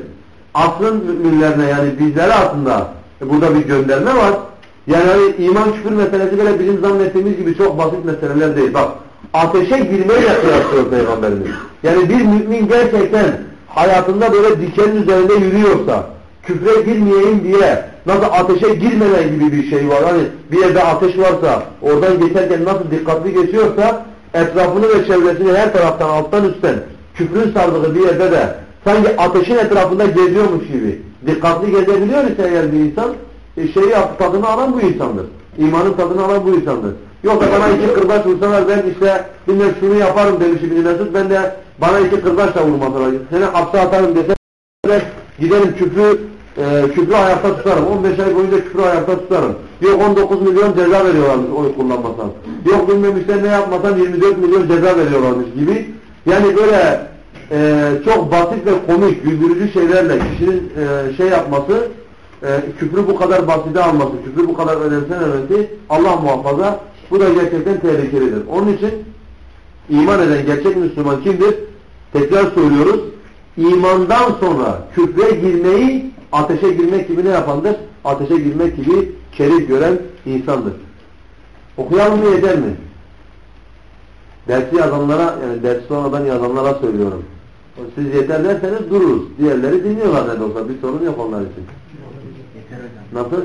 asrın müminlerine yani bizlere aslında e, burada bir gönderme var. Yani hani iman küfür meselesi böyle bizim zannettiğimiz gibi çok basit meseleler değil. Bak ateşe girmeyle kıyaslıyor Peygamberimiz. Yani bir mümin gerçekten hayatında böyle dikenin üzerinde yürüyorsa küfre girmeyeyim diye nasıl ateşe girmeme gibi bir şey var. Hani bir yerde ateş varsa oradan geçerken nasıl dikkatli geçiyorsa etrafını ve çevresini her taraftan alttan üstten küfrün sardığı bir yerde de sanki ateşin etrafında geziyormuş gibi dikkatli gezebiliyor ise eğer bir insan e, şeyi tadını alan bu insandır. İmanın tadını alan bu insandır. Yoksa bana iki kırbaç vursalar ben işte bilmem şunu yaparım demiş İbn Mesud ben de bana iki kırbaçla vurmasalar seni hapse atarım deseler giderim küfrü e, küfrü ayakta tutarım. 15 ay boyunca küfrü ayakta tutarım. Yok 19 milyon ceza veriyorlarmış oy kullanmasan. Yok bilmem işte ne yapmasan 24 milyon ceza veriyorlarmış gibi. Yani böyle e, çok basit ve komik, güldürücü şeylerle kişinin e, şey yapması, e, küfrü bu kadar basite alması, küfrü bu kadar önemsememesi Allah muhafaza Bu da gerçekten tehlikelidir. Onun için iman eden gerçek Müslüman kimdir? Tekrar söylüyoruz. İmandan sonra küfre girmeyi ateşe girmek gibi ne yapandır? Ateşe girmek gibi kerif gören insandır. Okuyalım mı yeter mi? Dersi yazanlara, yani dersi sonradan yazanlara söylüyorum. Siz yeter derseniz dururuz. Diğerleri dinliyorlar ne olsa. Bir sorun yok onlar için. Nasıl?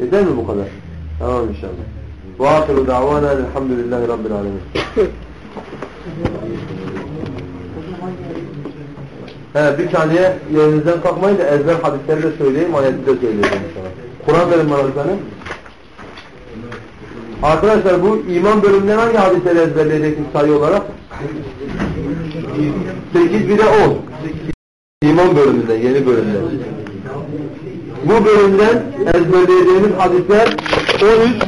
Yeter mi bu kadar? Tamam inşallah. Ve ahiru davana elhamdülillahi rabbil alemin. He, bir saniye yerinizden kalkmayın da ezber hadisleri de söyleyeyim, ayeti de söyleyeyim inşallah. Kur'an verin bana bir tane. Arkadaşlar bu iman bölümünden hangi hadisleri ezberleyeceksiniz sayı olarak? 8 bir de 10. İman bölümünden, yeni bölümden. Bu bölümden ezberleyeceğimiz hadisler 13,